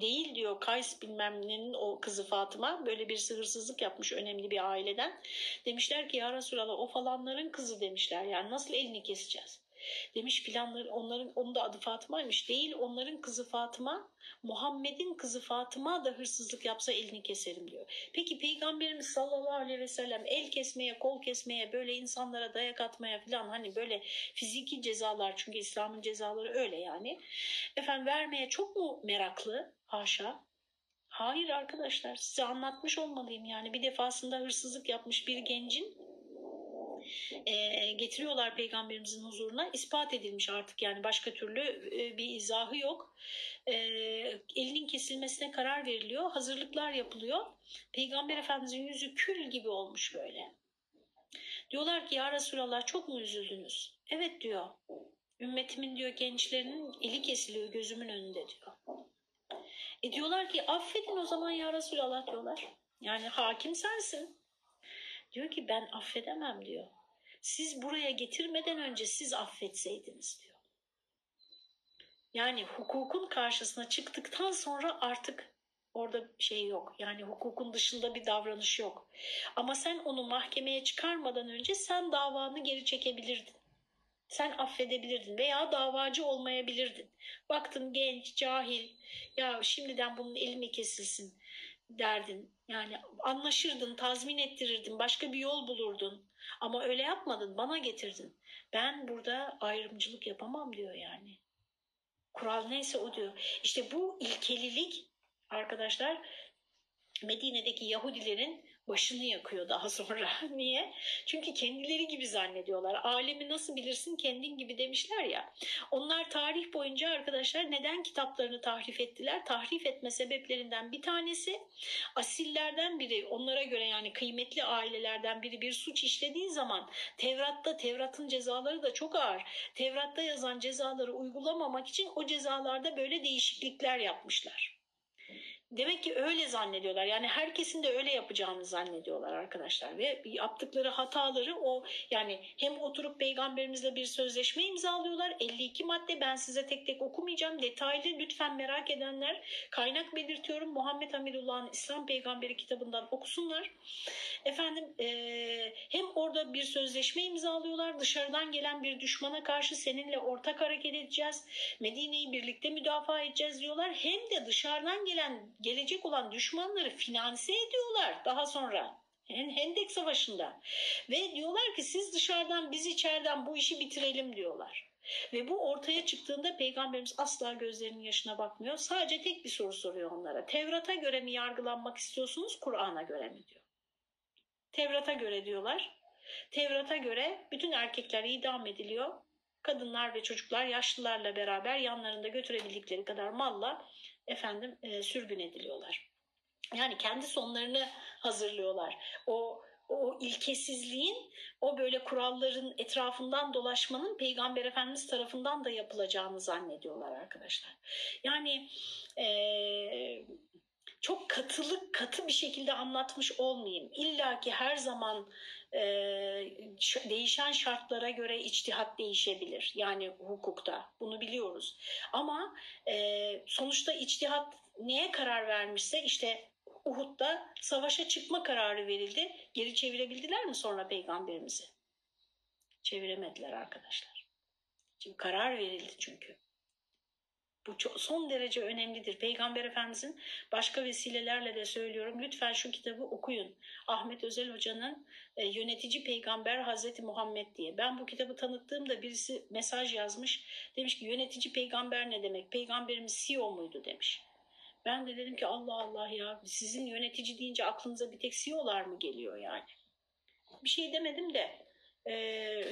Değil diyor Kays bilmem nenin o kızı Fatıma böyle bir hırsızlık yapmış önemli bir aileden. Demişler ki ya Resulallah o falanların kızı demişler yani nasıl elini keseceğiz? Demiş filanların onların onun da adı Fatıma'ymış. Değil onların kızı Fatıma, Muhammed'in kızı Fatıma da hırsızlık yapsa elini keserim diyor. Peki Peygamberimiz sallallahu aleyhi ve sellem el kesmeye, kol kesmeye, böyle insanlara dayak atmaya filan hani böyle fiziki cezalar çünkü İslam'ın cezaları öyle yani. Efendim vermeye çok mu meraklı? Haşa. Hayır arkadaşlar size anlatmış olmalıyım yani bir defasında hırsızlık yapmış bir gencin e, getiriyorlar peygamberimizin huzuruna. İspat edilmiş artık yani. Başka türlü e, bir izahı yok. E, elinin kesilmesine karar veriliyor. Hazırlıklar yapılıyor. Peygamber efendimizin yüzü kül gibi olmuş böyle. Diyorlar ki ya Resulallah çok mu üzüldünüz? Evet diyor. Ümmetimin diyor gençlerinin eli kesiliyor gözümün önünde diyor. E diyorlar ki affedin o zaman ya Resulallah diyorlar. Yani hakim sensin. Diyor ki ben affedemem diyor. Siz buraya getirmeden önce siz affetseydiniz diyor. Yani hukukun karşısına çıktıktan sonra artık orada şey yok. Yani hukukun dışında bir davranış yok. Ama sen onu mahkemeye çıkarmadan önce sen davanı geri çekebilirdin. Sen affedebilirdin veya davacı olmayabilirdin. Baktın genç, cahil, ya şimdiden bunun elimi kesilsin derdin. Yani anlaşırdın, tazmin ettirirdin, başka bir yol bulurdun. Ama öyle yapmadın, bana getirdin. Ben burada ayrımcılık yapamam diyor yani. Kural neyse o diyor. İşte bu ilkelilik arkadaşlar Medine'deki Yahudilerin başını yakıyor daha sonra. Niye? Çünkü kendileri gibi zannediyorlar. Alemi nasıl bilirsin kendin gibi demişler ya. Onlar tarih boyunca arkadaşlar neden kitaplarını tahrif ettiler? Tahrif etme sebeplerinden bir tanesi asillerden biri onlara göre yani kıymetli ailelerden biri bir suç işlediği zaman Tevrat'ta Tevrat'ın cezaları da çok ağır. Tevrat'ta yazan cezaları uygulamamak için o cezalarda böyle değişiklikler yapmışlar. Demek ki öyle zannediyorlar. Yani herkesin de öyle yapacağını zannediyorlar arkadaşlar. Ve yaptıkları hataları o yani hem oturup peygamberimizle bir sözleşme imzalıyorlar. 52 madde ben size tek tek okumayacağım. Detaylı lütfen merak edenler kaynak belirtiyorum. Muhammed Hamidullah'ın İslam Peygamberi kitabından okusunlar. Efendim e, hem orada bir sözleşme imzalıyorlar. Dışarıdan gelen bir düşmana karşı seninle ortak hareket edeceğiz. Medine'yi birlikte müdafaa edeceğiz diyorlar. Hem de dışarıdan gelen gelecek olan düşmanları finanse ediyorlar daha sonra. Hendek Savaşı'nda. Ve diyorlar ki siz dışarıdan biz içeriden bu işi bitirelim diyorlar. Ve bu ortaya çıktığında peygamberimiz asla gözlerinin yaşına bakmıyor. Sadece tek bir soru soruyor onlara. Tevrat'a göre mi yargılanmak istiyorsunuz, Kur'an'a göre mi diyor. Tevrat'a göre diyorlar. Tevrat'a göre bütün erkekler idam ediliyor. Kadınlar ve çocuklar yaşlılarla beraber yanlarında götürebildikleri kadar malla efendim e, sürgün ediliyorlar. Yani kendi sonlarını hazırlıyorlar. O o ilkesizliğin, o böyle kuralların etrafından dolaşmanın Peygamber Efendimiz tarafından da yapılacağını zannediyorlar arkadaşlar. Yani e, çok katılık, katı bir şekilde anlatmış olmayayım. İlla ki her zaman e, değişen şartlara göre içtihat değişebilir. Yani hukukta bunu biliyoruz. Ama e, sonuçta içtihat neye karar vermişse işte Uhud'da savaşa çıkma kararı verildi. Geri çevirebildiler mi sonra peygamberimizi? Çeviremediler arkadaşlar. Şimdi karar verildi çünkü. Bu çok, son derece önemlidir. Peygamber Efendimizin başka vesilelerle de söylüyorum. Lütfen şu kitabı okuyun. Ahmet Özel Hoca'nın e, Yönetici Peygamber Hazreti Muhammed diye. Ben bu kitabı tanıttığımda birisi mesaj yazmış. Demiş ki yönetici peygamber ne demek? Peygamberimiz CEO muydu demiş. Ben de dedim ki Allah Allah ya sizin yönetici deyince aklınıza bir tek CEO'lar mı geliyor yani? Bir şey demedim de e,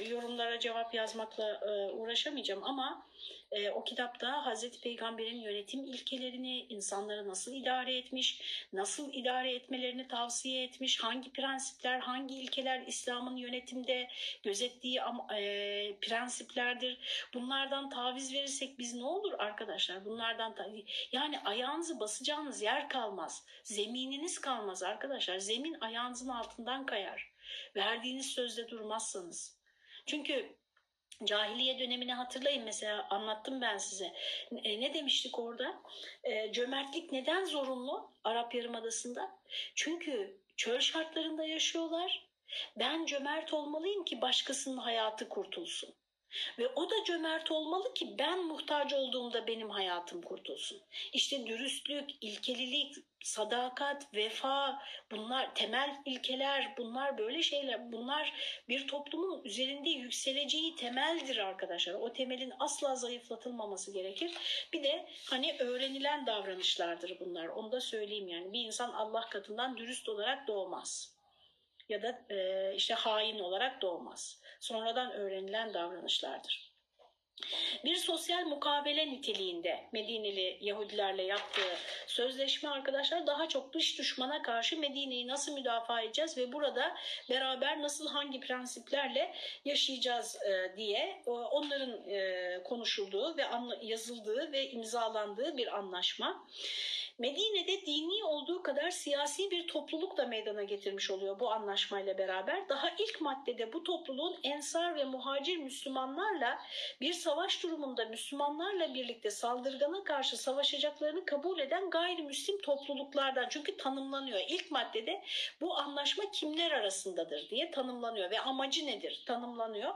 yorumlara cevap yazmakla e, uğraşamayacağım ama e, o kitapta Hazreti Peygamber'in yönetim ilkelerini, insanları nasıl idare etmiş, nasıl idare etmelerini tavsiye etmiş, hangi prensipler, hangi ilkeler İslam'ın yönetimde gözettiği e, prensiplerdir. Bunlardan taviz verirsek biz ne olur arkadaşlar? Bunlardan yani ayağınızı basacağınız yer kalmaz. Zemininiz kalmaz arkadaşlar. Zemin ayağınızın altından kayar. Verdiğiniz sözde durmazsanız. Çünkü Cahiliye dönemini hatırlayın mesela anlattım ben size. E, ne demiştik orada? E, cömertlik neden zorunlu Arap Yarımadası'nda? Çünkü çöl şartlarında yaşıyorlar. Ben cömert olmalıyım ki başkasının hayatı kurtulsun. Ve o da cömert olmalı ki ben muhtaç olduğumda benim hayatım kurtulsun. İşte dürüstlük, ilkelilik, sadakat, vefa bunlar temel ilkeler, bunlar böyle şeyler. Bunlar bir toplumun üzerinde yükseleceği temeldir arkadaşlar. O temelin asla zayıflatılmaması gerekir. Bir de hani öğrenilen davranışlardır bunlar. Onu da söyleyeyim yani. Bir insan Allah katından dürüst olarak doğmaz. Ya da e, işte hain olarak doğmaz sonradan öğrenilen davranışlardır. Bir sosyal mukavele niteliğinde Medineli Yahudilerle yaptığı sözleşme arkadaşlar daha çok dış düşmana karşı Medine'yi nasıl müdafaa edeceğiz ve burada beraber nasıl hangi prensiplerle yaşayacağız e, diye onların e, konuşulduğu ve yazıldığı ve imzalandığı bir anlaşma. Medine'de dini olduğu kadar siyasi bir topluluk da meydana getirmiş oluyor bu anlaşmayla beraber. Daha ilk maddede bu topluluğun ensar ve muhacir Müslümanlarla bir savaş durumunda Müslümanlarla birlikte saldırgana karşı savaşacaklarını kabul eden gayrimüslim topluluklardan çünkü tanımlanıyor. İlk maddede bu anlaşma kimler arasındadır diye tanımlanıyor ve amacı nedir tanımlanıyor.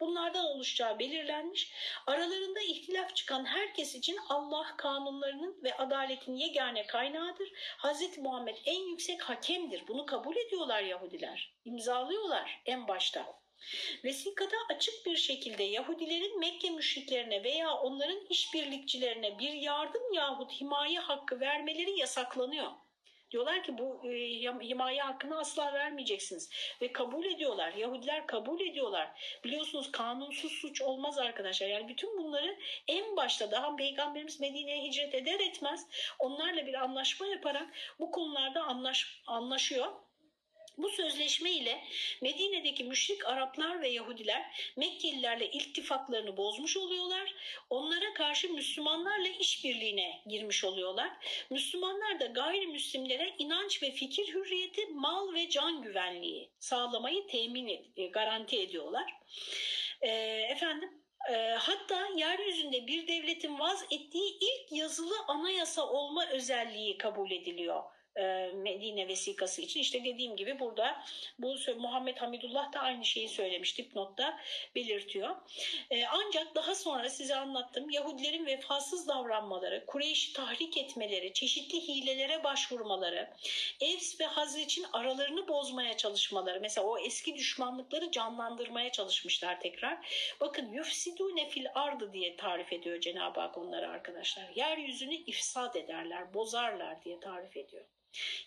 Bunlardan oluşacağı belirlenmiş. Aralarında ihtilaf çıkan herkes için Allah kanunlarının ve adaletin yegane yegane kaynağıdır. Hazreti Muhammed en yüksek hakemdir. Bunu kabul ediyorlar Yahudiler. İmzalıyorlar en başta. Vesikada açık bir şekilde Yahudilerin Mekke müşriklerine veya onların işbirlikçilerine bir yardım yahut himaye hakkı vermeleri yasaklanıyor. Diyorlar ki bu e, himaye hakkını asla vermeyeceksiniz. Ve kabul ediyorlar. Yahudiler kabul ediyorlar. Biliyorsunuz kanunsuz suç olmaz arkadaşlar. Yani bütün bunları en başta daha Peygamberimiz Medine'ye hicret eder etmez onlarla bir anlaşma yaparak bu konularda anlaş, anlaşıyor bu sözleşme ile Medine'deki müşrik Araplar ve Yahudiler Mekkelilerle iltifaklarını bozmuş oluyorlar. Onlara karşı Müslümanlarla işbirliğine girmiş oluyorlar. Müslümanlar da gayrimüslimlere inanç ve fikir hürriyeti, mal ve can güvenliği sağlamayı temin ed e, garanti ediyorlar. Ee, efendim e, hatta yeryüzünde bir devletin vaz ettiği ilk yazılı anayasa olma özelliği kabul ediliyor e, Medine vesikası için. işte dediğim gibi burada bu Muhammed Hamidullah da aynı şeyi söylemiş dipnotta belirtiyor. E, ancak daha sonra size anlattım Yahudilerin vefasız davranmaları, Kureyş'i tahrik etmeleri, çeşitli hilelere başvurmaları, Evs ve Hazreç'in aralarını bozmaya çalışmaları mesela o eski düşmanlıkları canlandırmaya çalışmışlar tekrar. Bakın yufsidune fil ardı diye tarif ediyor Cenab-ı Hak onları arkadaşlar. Yeryüzünü ifsad ederler, bozarlar diye tarif ediyor.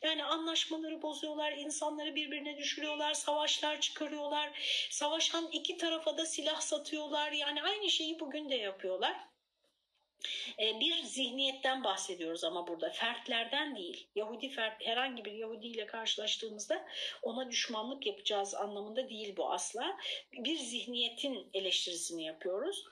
Yani anlaşmaları bozuyorlar, insanları birbirine düşürüyorlar, savaşlar çıkarıyorlar, savaşan iki tarafa da silah satıyorlar. Yani aynı şeyi bugün de yapıyorlar. E, bir zihniyetten bahsediyoruz ama burada fertlerden değil. Yahudi fert herhangi bir Yahudi ile karşılaştığımızda ona düşmanlık yapacağız anlamında değil bu asla. Bir zihniyetin eleştirisini yapıyoruz.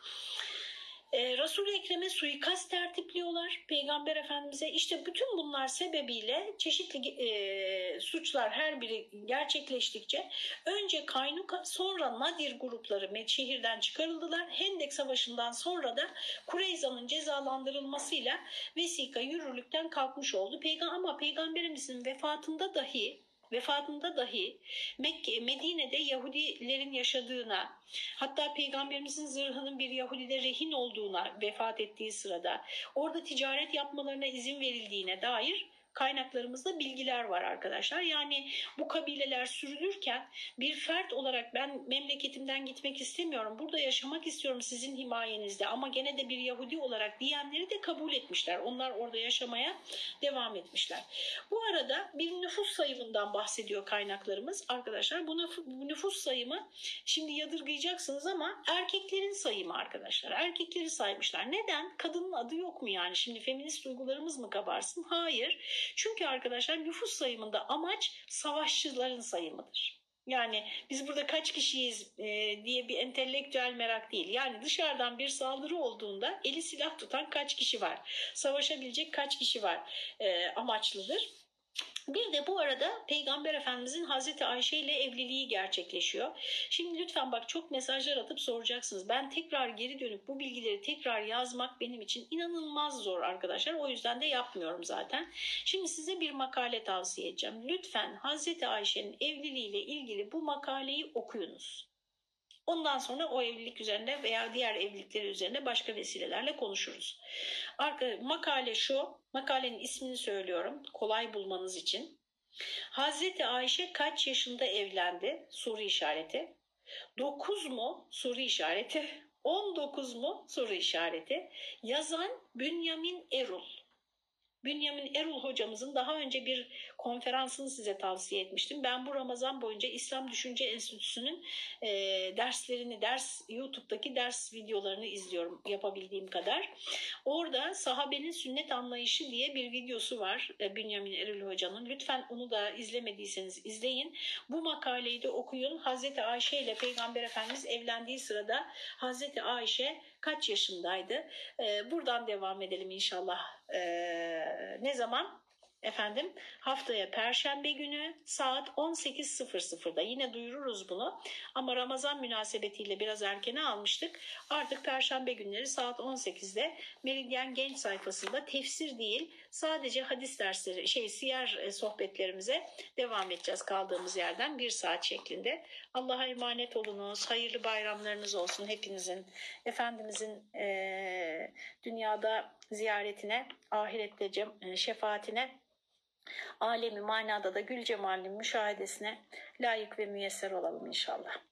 E, Resul-i Ekrem'e suikast tertipliyorlar Peygamber Efendimiz'e. İşte bütün bunlar sebebiyle çeşitli e, suçlar her biri gerçekleştikçe önce Kaynuka sonra Nadir grupları şehirden çıkarıldılar. Hendek Savaşı'ndan sonra da Kureyza'nın cezalandırılmasıyla vesika yürürlükten kalkmış oldu. Peygamber ama Peygamberimizin vefatında dahi vefatında dahi Mekke, Medine'de Yahudilerin yaşadığına, hatta Peygamberimizin zırhının bir Yahudide rehin olduğuna vefat ettiği sırada orada ticaret yapmalarına izin verildiğine dair kaynaklarımızda bilgiler var arkadaşlar. Yani bu kabileler sürülürken bir fert olarak ben memleketimden gitmek istemiyorum. Burada yaşamak istiyorum sizin himayenizde ama gene de bir Yahudi olarak diyenleri de kabul etmişler. Onlar orada yaşamaya devam etmişler. Bu arada bir nüfus sayımından bahsediyor kaynaklarımız. Arkadaşlar bu nüfus sayımı şimdi yadırgayacaksınız ama erkeklerin sayımı arkadaşlar. Erkekleri saymışlar. Neden? Kadının adı yok mu yani? Şimdi feminist duygularımız mı kabarsın? Hayır. Çünkü arkadaşlar nüfus sayımında amaç savaşçıların sayımıdır. Yani biz burada kaç kişiyiz e, diye bir entelektüel merak değil. Yani dışarıdan bir saldırı olduğunda eli silah tutan kaç kişi var? Savaşabilecek kaç kişi var? E, amaçlıdır. Bir de bu arada Peygamber Efendimizin Hazreti Ayşe ile evliliği gerçekleşiyor. Şimdi lütfen bak çok mesajlar atıp soracaksınız. Ben tekrar geri dönüp bu bilgileri tekrar yazmak benim için inanılmaz zor arkadaşlar. O yüzden de yapmıyorum zaten. Şimdi size bir makale tavsiye edeceğim. Lütfen Hazreti Ayşe'nin evliliğiyle ilgili bu makaleyi okuyunuz. Ondan sonra o evlilik üzerinde veya diğer evlilikleri üzerinde başka vesilelerle konuşuruz. Arka, makale şu, makalenin ismini söylüyorum kolay bulmanız için. Hazreti Ayşe kaç yaşında evlendi? Soru işareti. 9 mu? Soru işareti. 19 mu? Soru işareti. Yazan Bünyamin Erul. Bünyamin Erul hocamızın daha önce bir konferansını size tavsiye etmiştim. Ben bu Ramazan boyunca İslam Düşünce Enstitüsü'nün e, derslerini, ders YouTube'daki ders videolarını izliyorum yapabildiğim kadar. Orada sahabenin sünnet anlayışı diye bir videosu var e, Bünyamin Erul hocanın. Lütfen onu da izlemediyseniz izleyin. Bu makaleyi de okuyun. Hazreti Ayşe ile Peygamber Efendimiz evlendiği sırada Hazreti Ayşe kaç yaşındaydı? E, buradan devam edelim inşallah. E, ne zaman? Efendim haftaya perşembe günü saat 18.00'da yine duyururuz bunu ama Ramazan münasebetiyle biraz erkene almıştık. Artık perşembe günleri saat 18'de Meridyen Genç sayfasında tefsir değil sadece hadis dersleri şey siyer e, sohbetlerimize devam edeceğiz kaldığımız yerden bir saat şeklinde. Allah'a emanet olunuz. Hayırlı bayramlarınız olsun hepinizin. Efendimizin e, dünyada ziyaretine, ahirette cem- şefaatine alemi manada da gül cemalinin müşahedesine layık ve müyesser olalım inşallah.